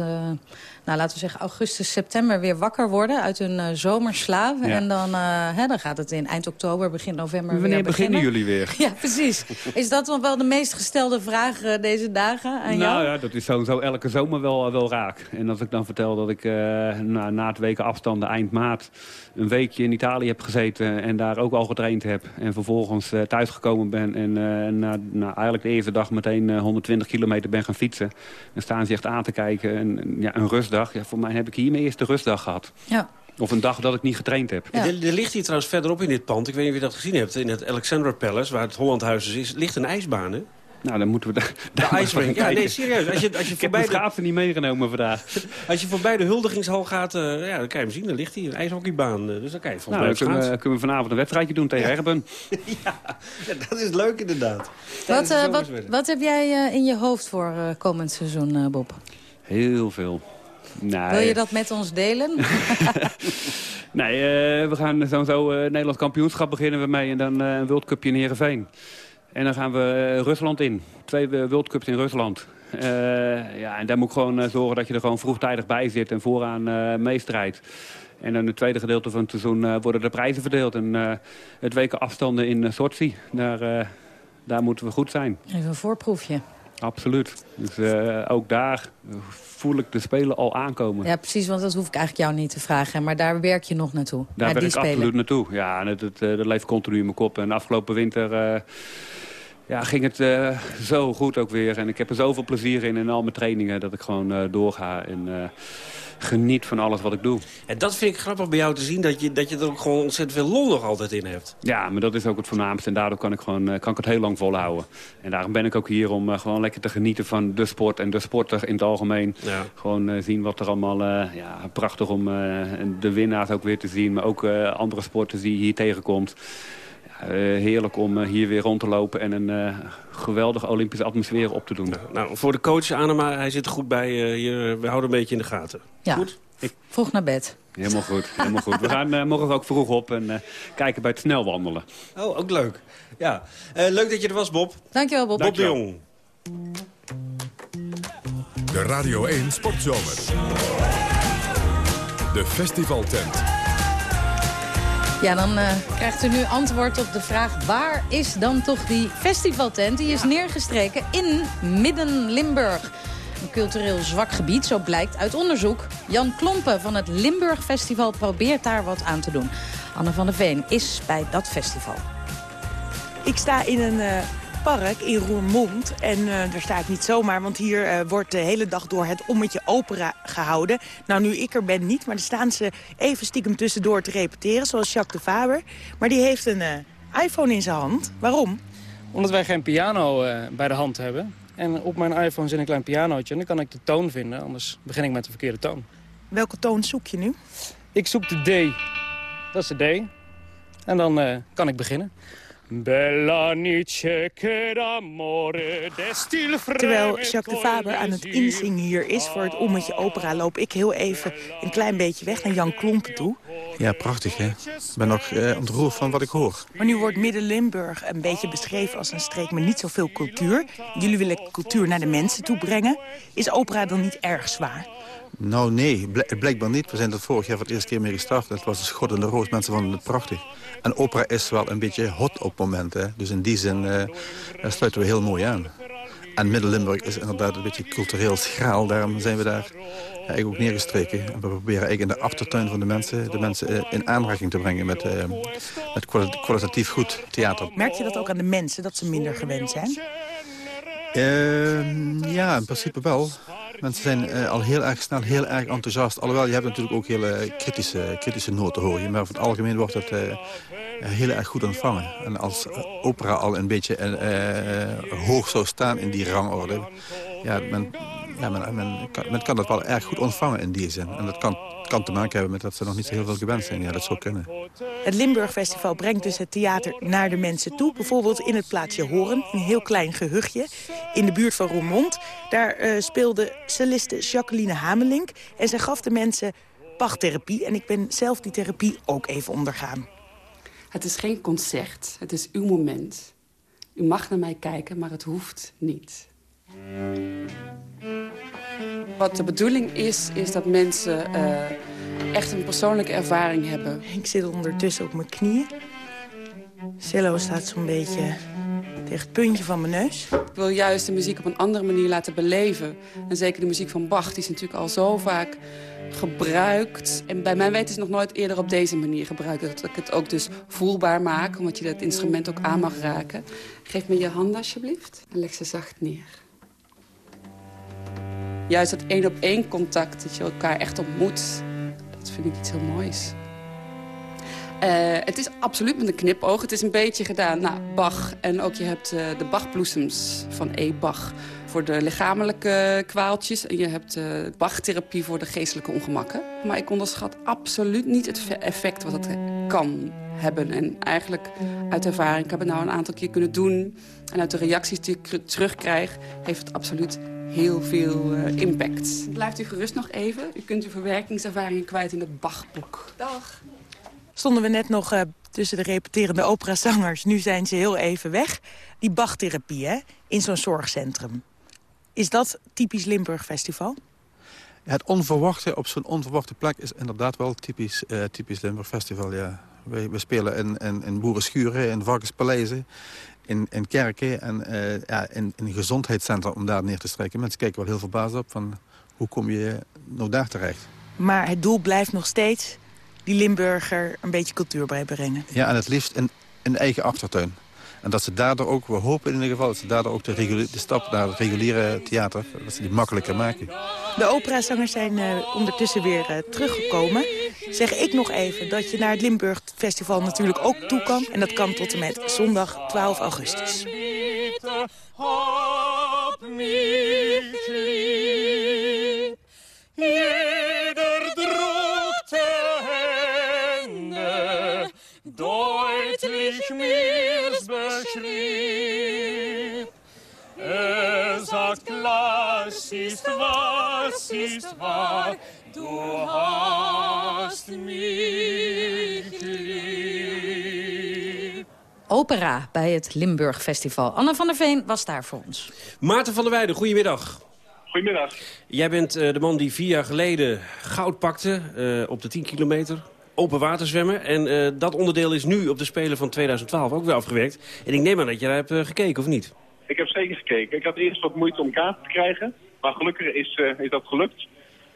nou, laten we zeggen, augustus, september weer wakker worden uit hun zomerslaap. Ja. En dan, hè, dan gaat het in eind oktober, begin november Wanneer weer beginnen jullie weer? (laughs) Ja, precies. Is dat dan wel de meest gestelde vraag deze dagen aan nou, jou? ja, dat is sowieso elke zomer wel, wel raak. En als ik dan vertel dat ik na, na het weken afstanden eind maart een weekje in Italië heb gezeten en daar ook al getraind heb. En vervolgens uh, thuisgekomen ben en uh, na, na, eigenlijk de eerste dag meteen uh, 120 kilometer ben gaan fietsen. Dan staan ze echt aan te kijken. En, ja, een rustdag. Ja, voor mij heb ik hier mijn eerste rustdag gehad. Ja. Of een dag dat ik niet getraind heb. Ja. Er, er, ligt hier trouwens verderop in dit pand, ik weet niet of je dat gezien hebt... in het Alexandra Palace, waar het Hollandhuis is, ligt een ijsbaan, hè? Nou, dan moeten we daar... De ice rink. Ja, nee, serieus. Als je, als je (laughs) ik heb mijn schaatsen niet meegenomen vandaag. (laughs) Als je voorbij de huldigingshal gaat, uh, ja, dan kan je hem zien. Dan ligt hier een ijshockeybaan. Uh, dus dan kan je volgens nou, mij kunnen we, kunnen we vanavond een wedstrijdje doen tegen ja. Erben. (laughs) ja, dat is leuk inderdaad. Wat, uh, wat, wat heb jij in je hoofd voor komend seizoen, Bob? Heel veel. Nee. Wil je dat met ons delen? Nee, eh, we gaan sowieso uh, Nederlands kampioenschap beginnen we mee. En dan eh, een World Cupje in Heerenveen. En dan gaan we eh, Rusland in. Twee World Cups in Rusland. Eh, ja, en daar moet ik gewoon eh, zorgen dat je er gewoon vroegtijdig bij zit en vooraan eh meestrijdt. En dan het tweede gedeelte van het seizoen worden de prijzen verdeeld. En het weken afstanden in uh, Sochi, daar, daar moeten we goed zijn. Even een voorproefje. Absoluut. Dus eh, ook daar voel ik de Spelen al aankomen. Ja, precies, want dat hoef ik eigenlijk jou niet te vragen. Maar daar werk je nog naartoe. Daar naar ben die ik spelen. absoluut naartoe. Ja, en het, het, eh, dat leeft continu in mijn kop. En afgelopen winter eh, ja, ging het eh, zo goed ook weer. En ik heb er zoveel plezier in in al mijn trainingen... dat ik gewoon eh, doorga en eh, geniet van alles wat ik doe. En dat vind ik grappig bij jou te zien, dat je, dat je er ook gewoon ontzettend veel lol nog altijd in hebt. Ja, maar dat is ook het voornaamste. En daardoor kan ik, gewoon, kan ik het heel lang volhouden. En daarom ben ik ook hier om gewoon lekker te genieten van de sport. En de sporter in het algemeen. Ja. Gewoon zien wat er allemaal... ja, prachtig om de winnaars ook weer te zien. Maar ook andere sporters die je hier tegenkomt. Eh, heerlijk om eh, hier weer rond te lopen en een eh, geweldige Olympische atmosfeer op te doen. Nou, voor de coach Anema, hij zit er goed bij. eh, je, we houden een beetje in de gaten. Ja, Goed? vroeg naar bed. Helemaal goed, helemaal goed. We gaan eh, morgen ook vroeg op en eh, kijken bij het snelwandelen. Oh, ook leuk. Ja. Eh, leuk dat je er was, Bob. Dankjewel, Bob. Bob de Jong. De Radio 1 Sportzomer. De festivaltent. Ja, dan eh, krijgt u nu antwoord op de vraag... waar is dan toch die festivaltent? Die is neergestreken in Midden-Limburg. Een cultureel zwak gebied, zo blijkt uit onderzoek. Jan Klompen van het Limburg Festival probeert daar wat aan te doen. Anne van der Veen is bij dat festival. Ik sta in een eh, park in Roermond. En eh, daar sta ik niet zomaar, want hier eh, wordt de hele dag door het Ommetje Opera gehouden. Nou, nu ik er ben niet, maar daar staan ze even stiekem tussendoor te repeteren, zoals Jacques de Faber. Maar die heeft een eh, iPhone in zijn hand. Waarom? Omdat wij geen piano bij de hand hebben. En op mijn iPhone zit een klein pianootje en dan kan ik de toon vinden. Anders begin ik met de verkeerde toon. Welke toon zoek je nu? Ik zoek de D. Dat is de D. En dan kan ik beginnen. Bella nice che d'amore destil Terwijl Jacques de Faber aan het inzingen hier is voor het Ommetje Opera... loop ik heel even een klein beetje weg naar Jan Klompen toe. Ja, prachtig hè. Ik ben nog eh, ontroerd van wat ik hoor. Maar nu wordt Midden-Limburg een beetje beschreven als een streek met niet zoveel cultuur. Jullie willen cultuur naar de mensen toe brengen. Is opera dan niet erg zwaar? Nou nee, bl blijkbaar niet. We zijn er vorig jaar voor het eerste keer mee gestart. Het was een schot in de roos. Mensen vonden het prachtig. En opera is wel een beetje hot op momenten. Dus in die zin eh, sluiten we heel mooi aan. En Midden-Limburg is inderdaad een beetje cultureel schraal. Daarom zijn we daar ja, eigenlijk ook neergestreken. En we proberen eigenlijk in de achtertuin van de mensen... de mensen eh, in aanraking te brengen met, eh, met kwali- kwalitatief goed theater. Merk je dat ook aan de mensen, dat ze minder gewend zijn? Ehm, ja, in principe wel. Mensen zijn eh, al heel erg snel heel erg enthousiast. Alhoewel, je hebt natuurlijk ook hele kritische, kritische noten hoor je. Maar over het algemeen wordt het eh, heel erg goed ontvangen. En als opera al een beetje eh, hoog zou staan in die rangorde... Ja, men, ja, men, men, kan, men kan dat wel erg goed ontvangen in die zin. En dat kan, kan te maken hebben met dat ze nog niet zo heel veel gewend zijn. Ja, dat zou kunnen. Het Limburg Festival brengt dus het theater naar de mensen toe. Bijvoorbeeld in het plaatsje Horen, een heel klein gehuchtje in de buurt van Roermond. Daar eh, speelde celliste Jacqueline Hamelink en zij gaf de mensen Bach-therapie. En ik ben zelf die therapie ook even ondergaan. Het is geen concert, het is uw moment. U mag naar mij kijken, maar het hoeft niet. Wat de bedoeling is, is dat mensen eh, echt een persoonlijke ervaring hebben. Ik zit ondertussen op mijn knieën. Cello staat zo'n beetje tegen het puntje van mijn neus. Ik wil juist de muziek op een andere manier laten beleven. En zeker de muziek van Bach, die is natuurlijk al zo vaak gebruikt. En bij mijn weten is het nog nooit eerder op deze manier gebruikt. Dat ik het ook dus voelbaar maak, omdat je dat instrument ook aan mag raken. Geef me je handen alsjeblieft en leg ze zacht neer. Juist dat één op één contact, dat je elkaar echt ontmoet, dat vind ik iets heel moois. Eh, het is absoluut met een knipoog. Het is een beetje gedaan naar Bach. En ook je hebt eh, de Bachbloesems van E. Bach voor de lichamelijke kwaaltjes. En je hebt uh, Bach-therapie voor de geestelijke ongemakken. Maar ik onderschat absoluut niet het effect wat het kan hebben. En eigenlijk uit ervaring, ik heb het nou een aantal keer kunnen doen... en uit de reacties die ik terugkrijg, heeft het absoluut heel veel uh, impact. Blijft u gerust nog even. U kunt uw verwerkingservaringen kwijt in het Bachboek. Dag. stonden we net nog eh, tussen de repeterende operazangers. Nu zijn ze heel even weg. Die Bach-therapie, hè, in zo'n zorgcentrum. Is dat typisch Limburg Festival? Het onverwachte op zo'n onverwachte plek is inderdaad wel typisch, eh, typisch Limburg Festival, ja. We, we spelen in, in, in boerenschuren, in varkenspaleizen, in, in kerken en eh, ja, in, in een gezondheidscentrum om daar neer te strijken. Mensen kijken wel heel verbaasd op van hoe kom je nou daar terecht. Maar het doel blijft nog steeds die Limburger een beetje cultuur bijbrengen. Ja, en het liefst in, in eigen achtertuin. En dat ze daardoor ook, we hopen in ieder geval, dat ze daardoor ook de, reguliere, de stap naar het reguliere theater, dat ze die makkelijker maken. De operazangers zijn eh, ondertussen weer eh, teruggekomen. Zeg ik nog even dat je naar het Limburg Festival natuurlijk ook toe kan. En dat kan tot en met zondag 12 augustus. Jeder Hände, deutlich mir's beschrieb. Er sagt, was ist was ist wahr, du hast mich lieb. Opera bij het Limburg Festival. Anne van der Veen was daar voor ons. Maarten van der Weijden, goedemiddag. Goedemiddag. Jij bent eh, de man die vier jaar geleden goud pakte eh, op de 10 kilometer. Open water zwemmen. En eh, dat onderdeel is nu op de Spelen van 2012 ook weer afgewerkt. En ik neem aan dat je daar hebt eh, gekeken, of niet? Ik heb zeker gekeken. Ik had eerst wat moeite om kaarten te krijgen. Maar gelukkig is, eh, is dat gelukt.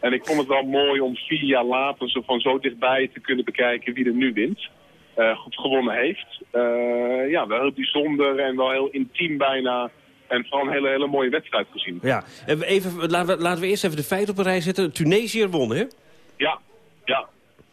En ik vond het wel mooi om vier jaar later zo van zo dichtbij te kunnen bekijken wie er nu wint. Goed gewonnen heeft. Ja, wel heel bijzonder en wel heel intiem bijna. En vooral een hele, hele mooie wedstrijd gezien. Ja. En Even, laten, we, laten we eerst even de feiten op een rij zetten. Tunesië won, hè? Ja, ja,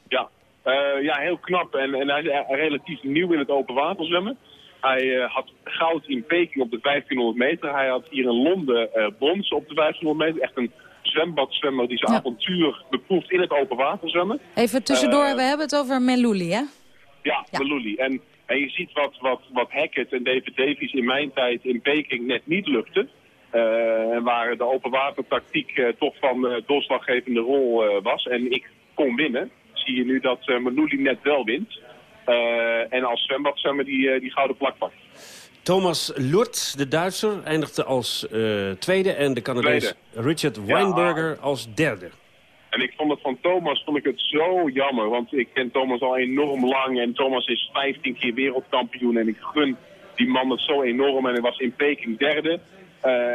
ja. Eh, ja, heel knap. En, en hij is eh, relatief nieuw in het open water zwemmen. Hij eh, had goud in Peking op de 1500 meter. Hij had hier in Londen brons op de 1500 meter. Echt een zwembadzwemmer die zijn avontuur beproeft in het open water zwemmen. Even tussendoor, we hebben het over Melouli, hè? Ja, Maluli. En, en je ziet wat, wat, wat Hackett en David Davies in mijn tijd in Peking net niet lukte. En waar de open watertactiek toch van de doorslaggevende rol was. En ik kon winnen. Zie je nu dat uh, net wel wint. Eh, en als zwembadzwemmer die, eh, die gouden plak pakt. Thomas Lurt, de Duitser, eindigde als tweede. En de Canadees Richard Weinberger als derde. En ik vond het van Thomas vond ik het zo jammer. Want ik ken Thomas al enorm lang. En Thomas is 15 keer wereldkampioen. En ik gun die man het zo enorm. En hij was in Peking derde.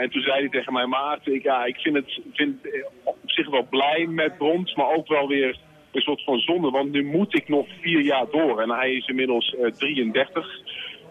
En toen zei hij tegen mij, Maarten, ik, ja, ik vind het vind, op zich wel blij met brons. Maar ook wel weer een soort van zonde. Want nu moet ik nog vier jaar door. En hij is inmiddels eh, 33.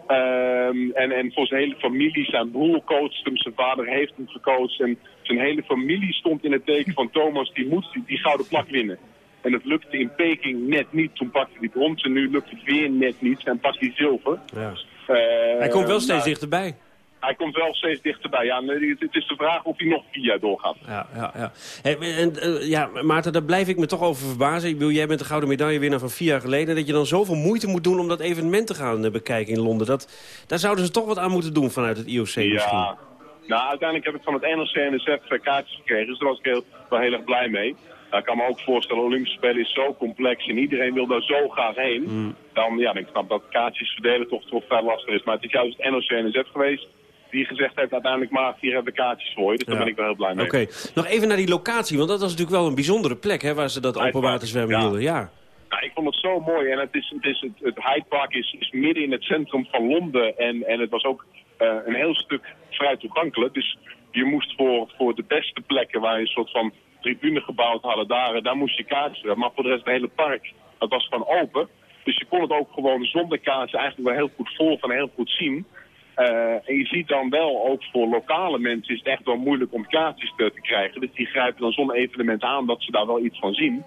Ehm, en, en voor zijn hele familie, zijn broer coacht hem, zijn vader heeft hem gecoacht. En zijn hele familie stond in het teken van Thomas, die moet die, die gouden plak winnen. En het lukte in Peking net niet, toen pakte hij brons en nu lukt het weer net niet en pakt hij zilver. Ja. Eh, Hij komt wel steeds dichterbij. Hij komt wel steeds dichterbij. Ja, het, is de vraag of hij nog vier jaar doorgaat. Ja, ja, ja. Hey, en, eh, ja, Maarten, daar blijf ik me toch over verbazen. Ik bedoel, jij bent de gouden medaillewinnaar van vier jaar geleden. Dat je dan zoveel moeite moet doen om dat evenement te gaan eh, bekijken in Londen. Dat, daar zouden ze toch wat aan moeten doen vanuit het IOC misschien. Ja, nou uiteindelijk heb ik van het NRC en de ZF kaartjes gekregen, dus daar was ik heel, wel heel erg blij mee. Nou, ik kan me ook voorstellen, Olympische Spelen is zo complex en iedereen wil daar zo graag heen. Mm. Dan, ja, ik snap dat kaartjes verdelen toch, toch vrij lastig is. Maar het is juist het NRC en geweest die gezegd heeft uiteindelijk maar hier hebben kaartjes voor je. Dus daar ben ik wel heel blij mee. Oké, nog even naar die locatie, want dat was natuurlijk wel een bijzondere plek hè, waar ze dat open water zwemmen ja. hielden. Ja. Nou, ik vond het zo mooi. En het, is, het, is, het, het Hyde Park is, is midden in het centrum van Londen. En, en het was ook eh, een heel stuk vrij toegankelijk. Dus je moest voor, voor de beste plekken waar je een soort van tribune gebouwd hadden, daar, daar moest je kaartjes hebben. Maar voor de rest het hele park, dat was gewoon open. Dus je kon het ook gewoon zonder kaartjes eigenlijk wel heel goed volgen en heel goed zien. Eh, en je ziet dan wel, ook voor lokale mensen is het echt wel moeilijk om kaartjes te, krijgen. Dus die grijpen dan zo'n evenement aan dat ze daar wel iets van zien.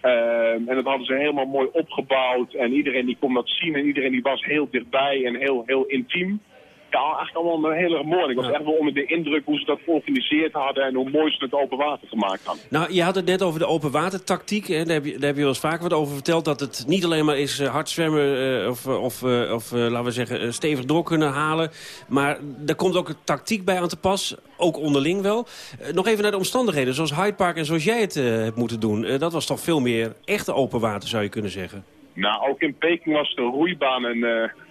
Ehm, en dat hadden ze helemaal mooi opgebouwd. En iedereen die kon dat zien. En iedereen die was heel dichtbij en heel, heel intiem. Ja, eigenlijk allemaal heel erg mooi. Ik was echt wel onder de indruk hoe ze dat georganiseerd hadden. En hoe mooi ze het open water gemaakt hadden. Nou, je had het net over de open watertactiek. Hè? Daar, heb je, daar heb je wel eens vaker wat over verteld. Dat het niet alleen maar is eh, hard zwemmen eh, of, of, eh, of eh, laten we zeggen, stevig door kunnen halen. Maar er komt ook een tactiek bij aan te pas. Ook onderling wel. Nog even naar de omstandigheden. Zoals Hyde Park en zoals jij het hebt moeten doen. Dat was toch veel meer echte open water, zou je kunnen zeggen. Nou, ook in Peking was een roeibaan en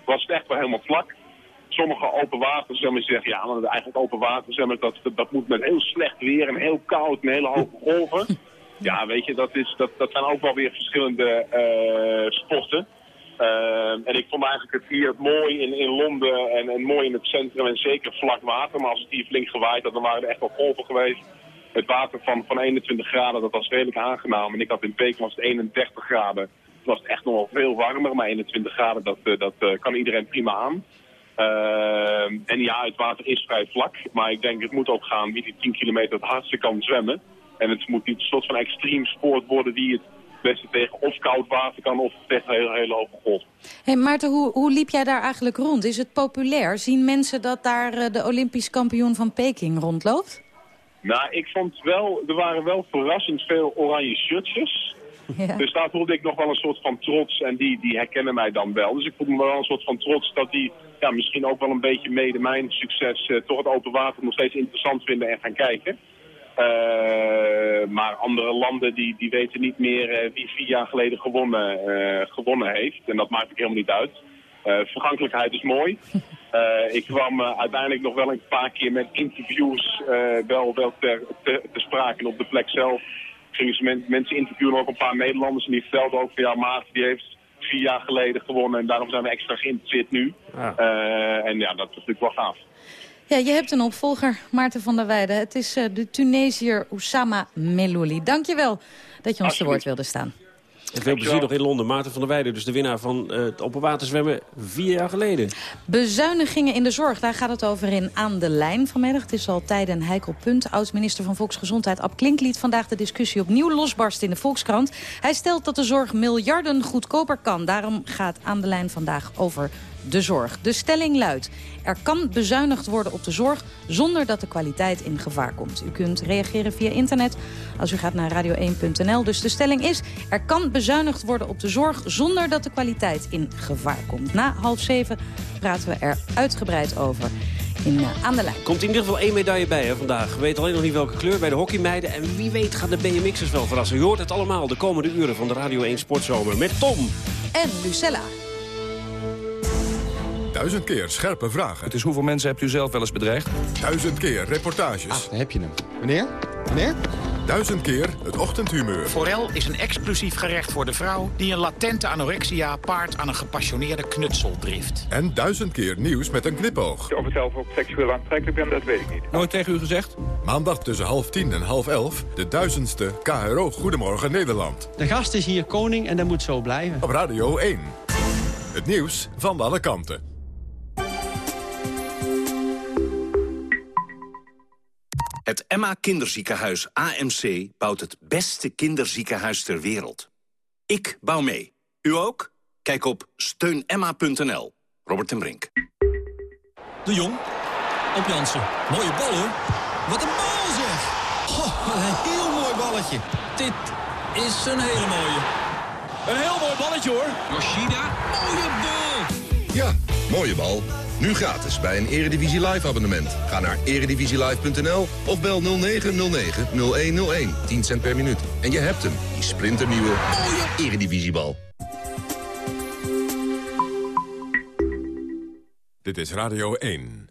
was het echt wel helemaal vlak. Sommige open waterzwemmers zeggen, ja, maar eigenlijk open waterzwemmers, dat, dat, dat moet met heel slecht weer en heel koud en hele hoge golven. (laughs) Ja, weet je, dat, is, dat, dat zijn ook wel weer verschillende eh, sporten. Eh, en ik vond eigenlijk het hier mooi in, in Londen en, en mooi in het centrum en zeker vlak water. Maar als het hier flink gewaaid had, dan waren er echt wel golven geweest. Het water van, van 21 graden, dat was redelijk aangenaam. En ik had in Peking was het 31 graden. Het was echt nog wel veel warmer, maar 21 graden, dat, eh, dat kan iedereen prima aan. Eh, en ja, het water is vrij vlak. Maar ik denk, het moet ook gaan wie die 10 kilometer het hardste kan zwemmen. En het moet niet een soort van extreem sport worden die het beste tegen of koud water kan of tegen hele, hele hoge golven. Hey Maarten, hoe, hoe liep jij daar eigenlijk rond? Is het populair? Zien mensen dat daar eh, de Olympisch kampioen van Peking rondloopt? Nou, ik vond wel, er waren wel verrassend veel oranje shirtjes. Ja. Dus daar voelde ik nog wel een soort van trots en die, die herkennen mij dan wel. Dus ik voelde me wel een soort van trots dat die ja, misschien ook wel een beetje mede mijn succes eh, toch het open water nog steeds interessant vinden en gaan kijken. Eh, maar andere landen die, die weten niet meer eh, wie vier jaar geleden gewonnen, gewonnen heeft. En dat maakt ook helemaal niet uit. Vergankelijkheid is mooi. (laughs) Ik kwam uiteindelijk nog wel een paar keer met interviews wel, wel ter, te, te sprake op de plek zelf. Gingen ze men- mensen interviewen, ook een paar Nederlanders. En die vertelden ook van ja, Maat die heeft vier jaar geleden gewonnen. En daarom zijn we extra geïnteresseerd nu. Eh, en ja, dat is natuurlijk wel gaaf. Ja, je hebt een opvolger, Maarten van der Weijden. Het is eh, de Tunesiër Oussama Melouli. Dank je wel dat je ons te woord wilde staan. En veel plezier nog in Londen. Maarten van der Weijden, dus de winnaar van eh, het open water zwemmen vier jaar geleden. Bezuinigingen in de zorg, daar gaat het over in Aan de Lijn vanmiddag. Het is al tijden een heikel punt. Oud-minister van Volksgezondheid Ab Klink liet vandaag de discussie opnieuw losbarsten in de Volkskrant. Hij stelt dat de zorg miljarden goedkoper kan. Daarom gaat Aan de Lijn vandaag over de zorg. De stelling luidt, er kan bezuinigd worden op de zorg zonder dat de kwaliteit in gevaar komt. U kunt reageren via internet als u gaat naar radio1.nl. Dus de stelling is, er kan bezuinigd worden op de zorg zonder dat de kwaliteit in gevaar komt. Na half zeven praten we er uitgebreid over in eh, Aan de Lijn. Komt in ieder geval één medaille bij hè, vandaag. We weten alleen nog niet welke kleur bij de hockeymeiden. En wie weet gaan de BMX'ers wel verrassen. U hoort het allemaal de komende uren van de Radio 1 Sportzomer met Tom. En Lucella. Duizend keer scherpe vragen. Dus hoeveel mensen hebt u zelf wel eens bedreigd? Duizend keer reportages. daar heb je hem. Meneer? Meneer? Duizend keer het ochtendhumeur. Forel is een exclusief gerecht voor de vrouw... die een latente anorexia paart aan een gepassioneerde knutseldrift. En duizend keer nieuws met een knipoog. Of ik zelf ook seksueel aantrekkelijk ben, dat weet ik niet. Nooit tegen u gezegd? Maandag tussen half tien en half elf. De duizendste KRO Goedemorgen Nederland. De gast is hier koning en dat moet zo blijven. Op Radio 1. Het nieuws van alle kanten. Het Emma Kinderziekenhuis AMC bouwt het beste kinderziekenhuis ter wereld. Ik bouw mee. U ook? Kijk op steunemma.nl. Robert ten Brink. De Jong. Op Jansen. Mooie bal hoor. Wat een bal zeg. Oh, wat een heel mooi balletje. Dit is een hele mooie. Een heel mooi balletje hoor. Yoshida. Mooie bal. Ja, mooie bal. Nu gratis bij een Eredivisie Live abonnement. Ga naar eredivisielive.nl of bel 0909-0101. 10 cent per minuut. En je hebt hem, die splinternieuwe Eredivisiebal. Dit is Radio 1.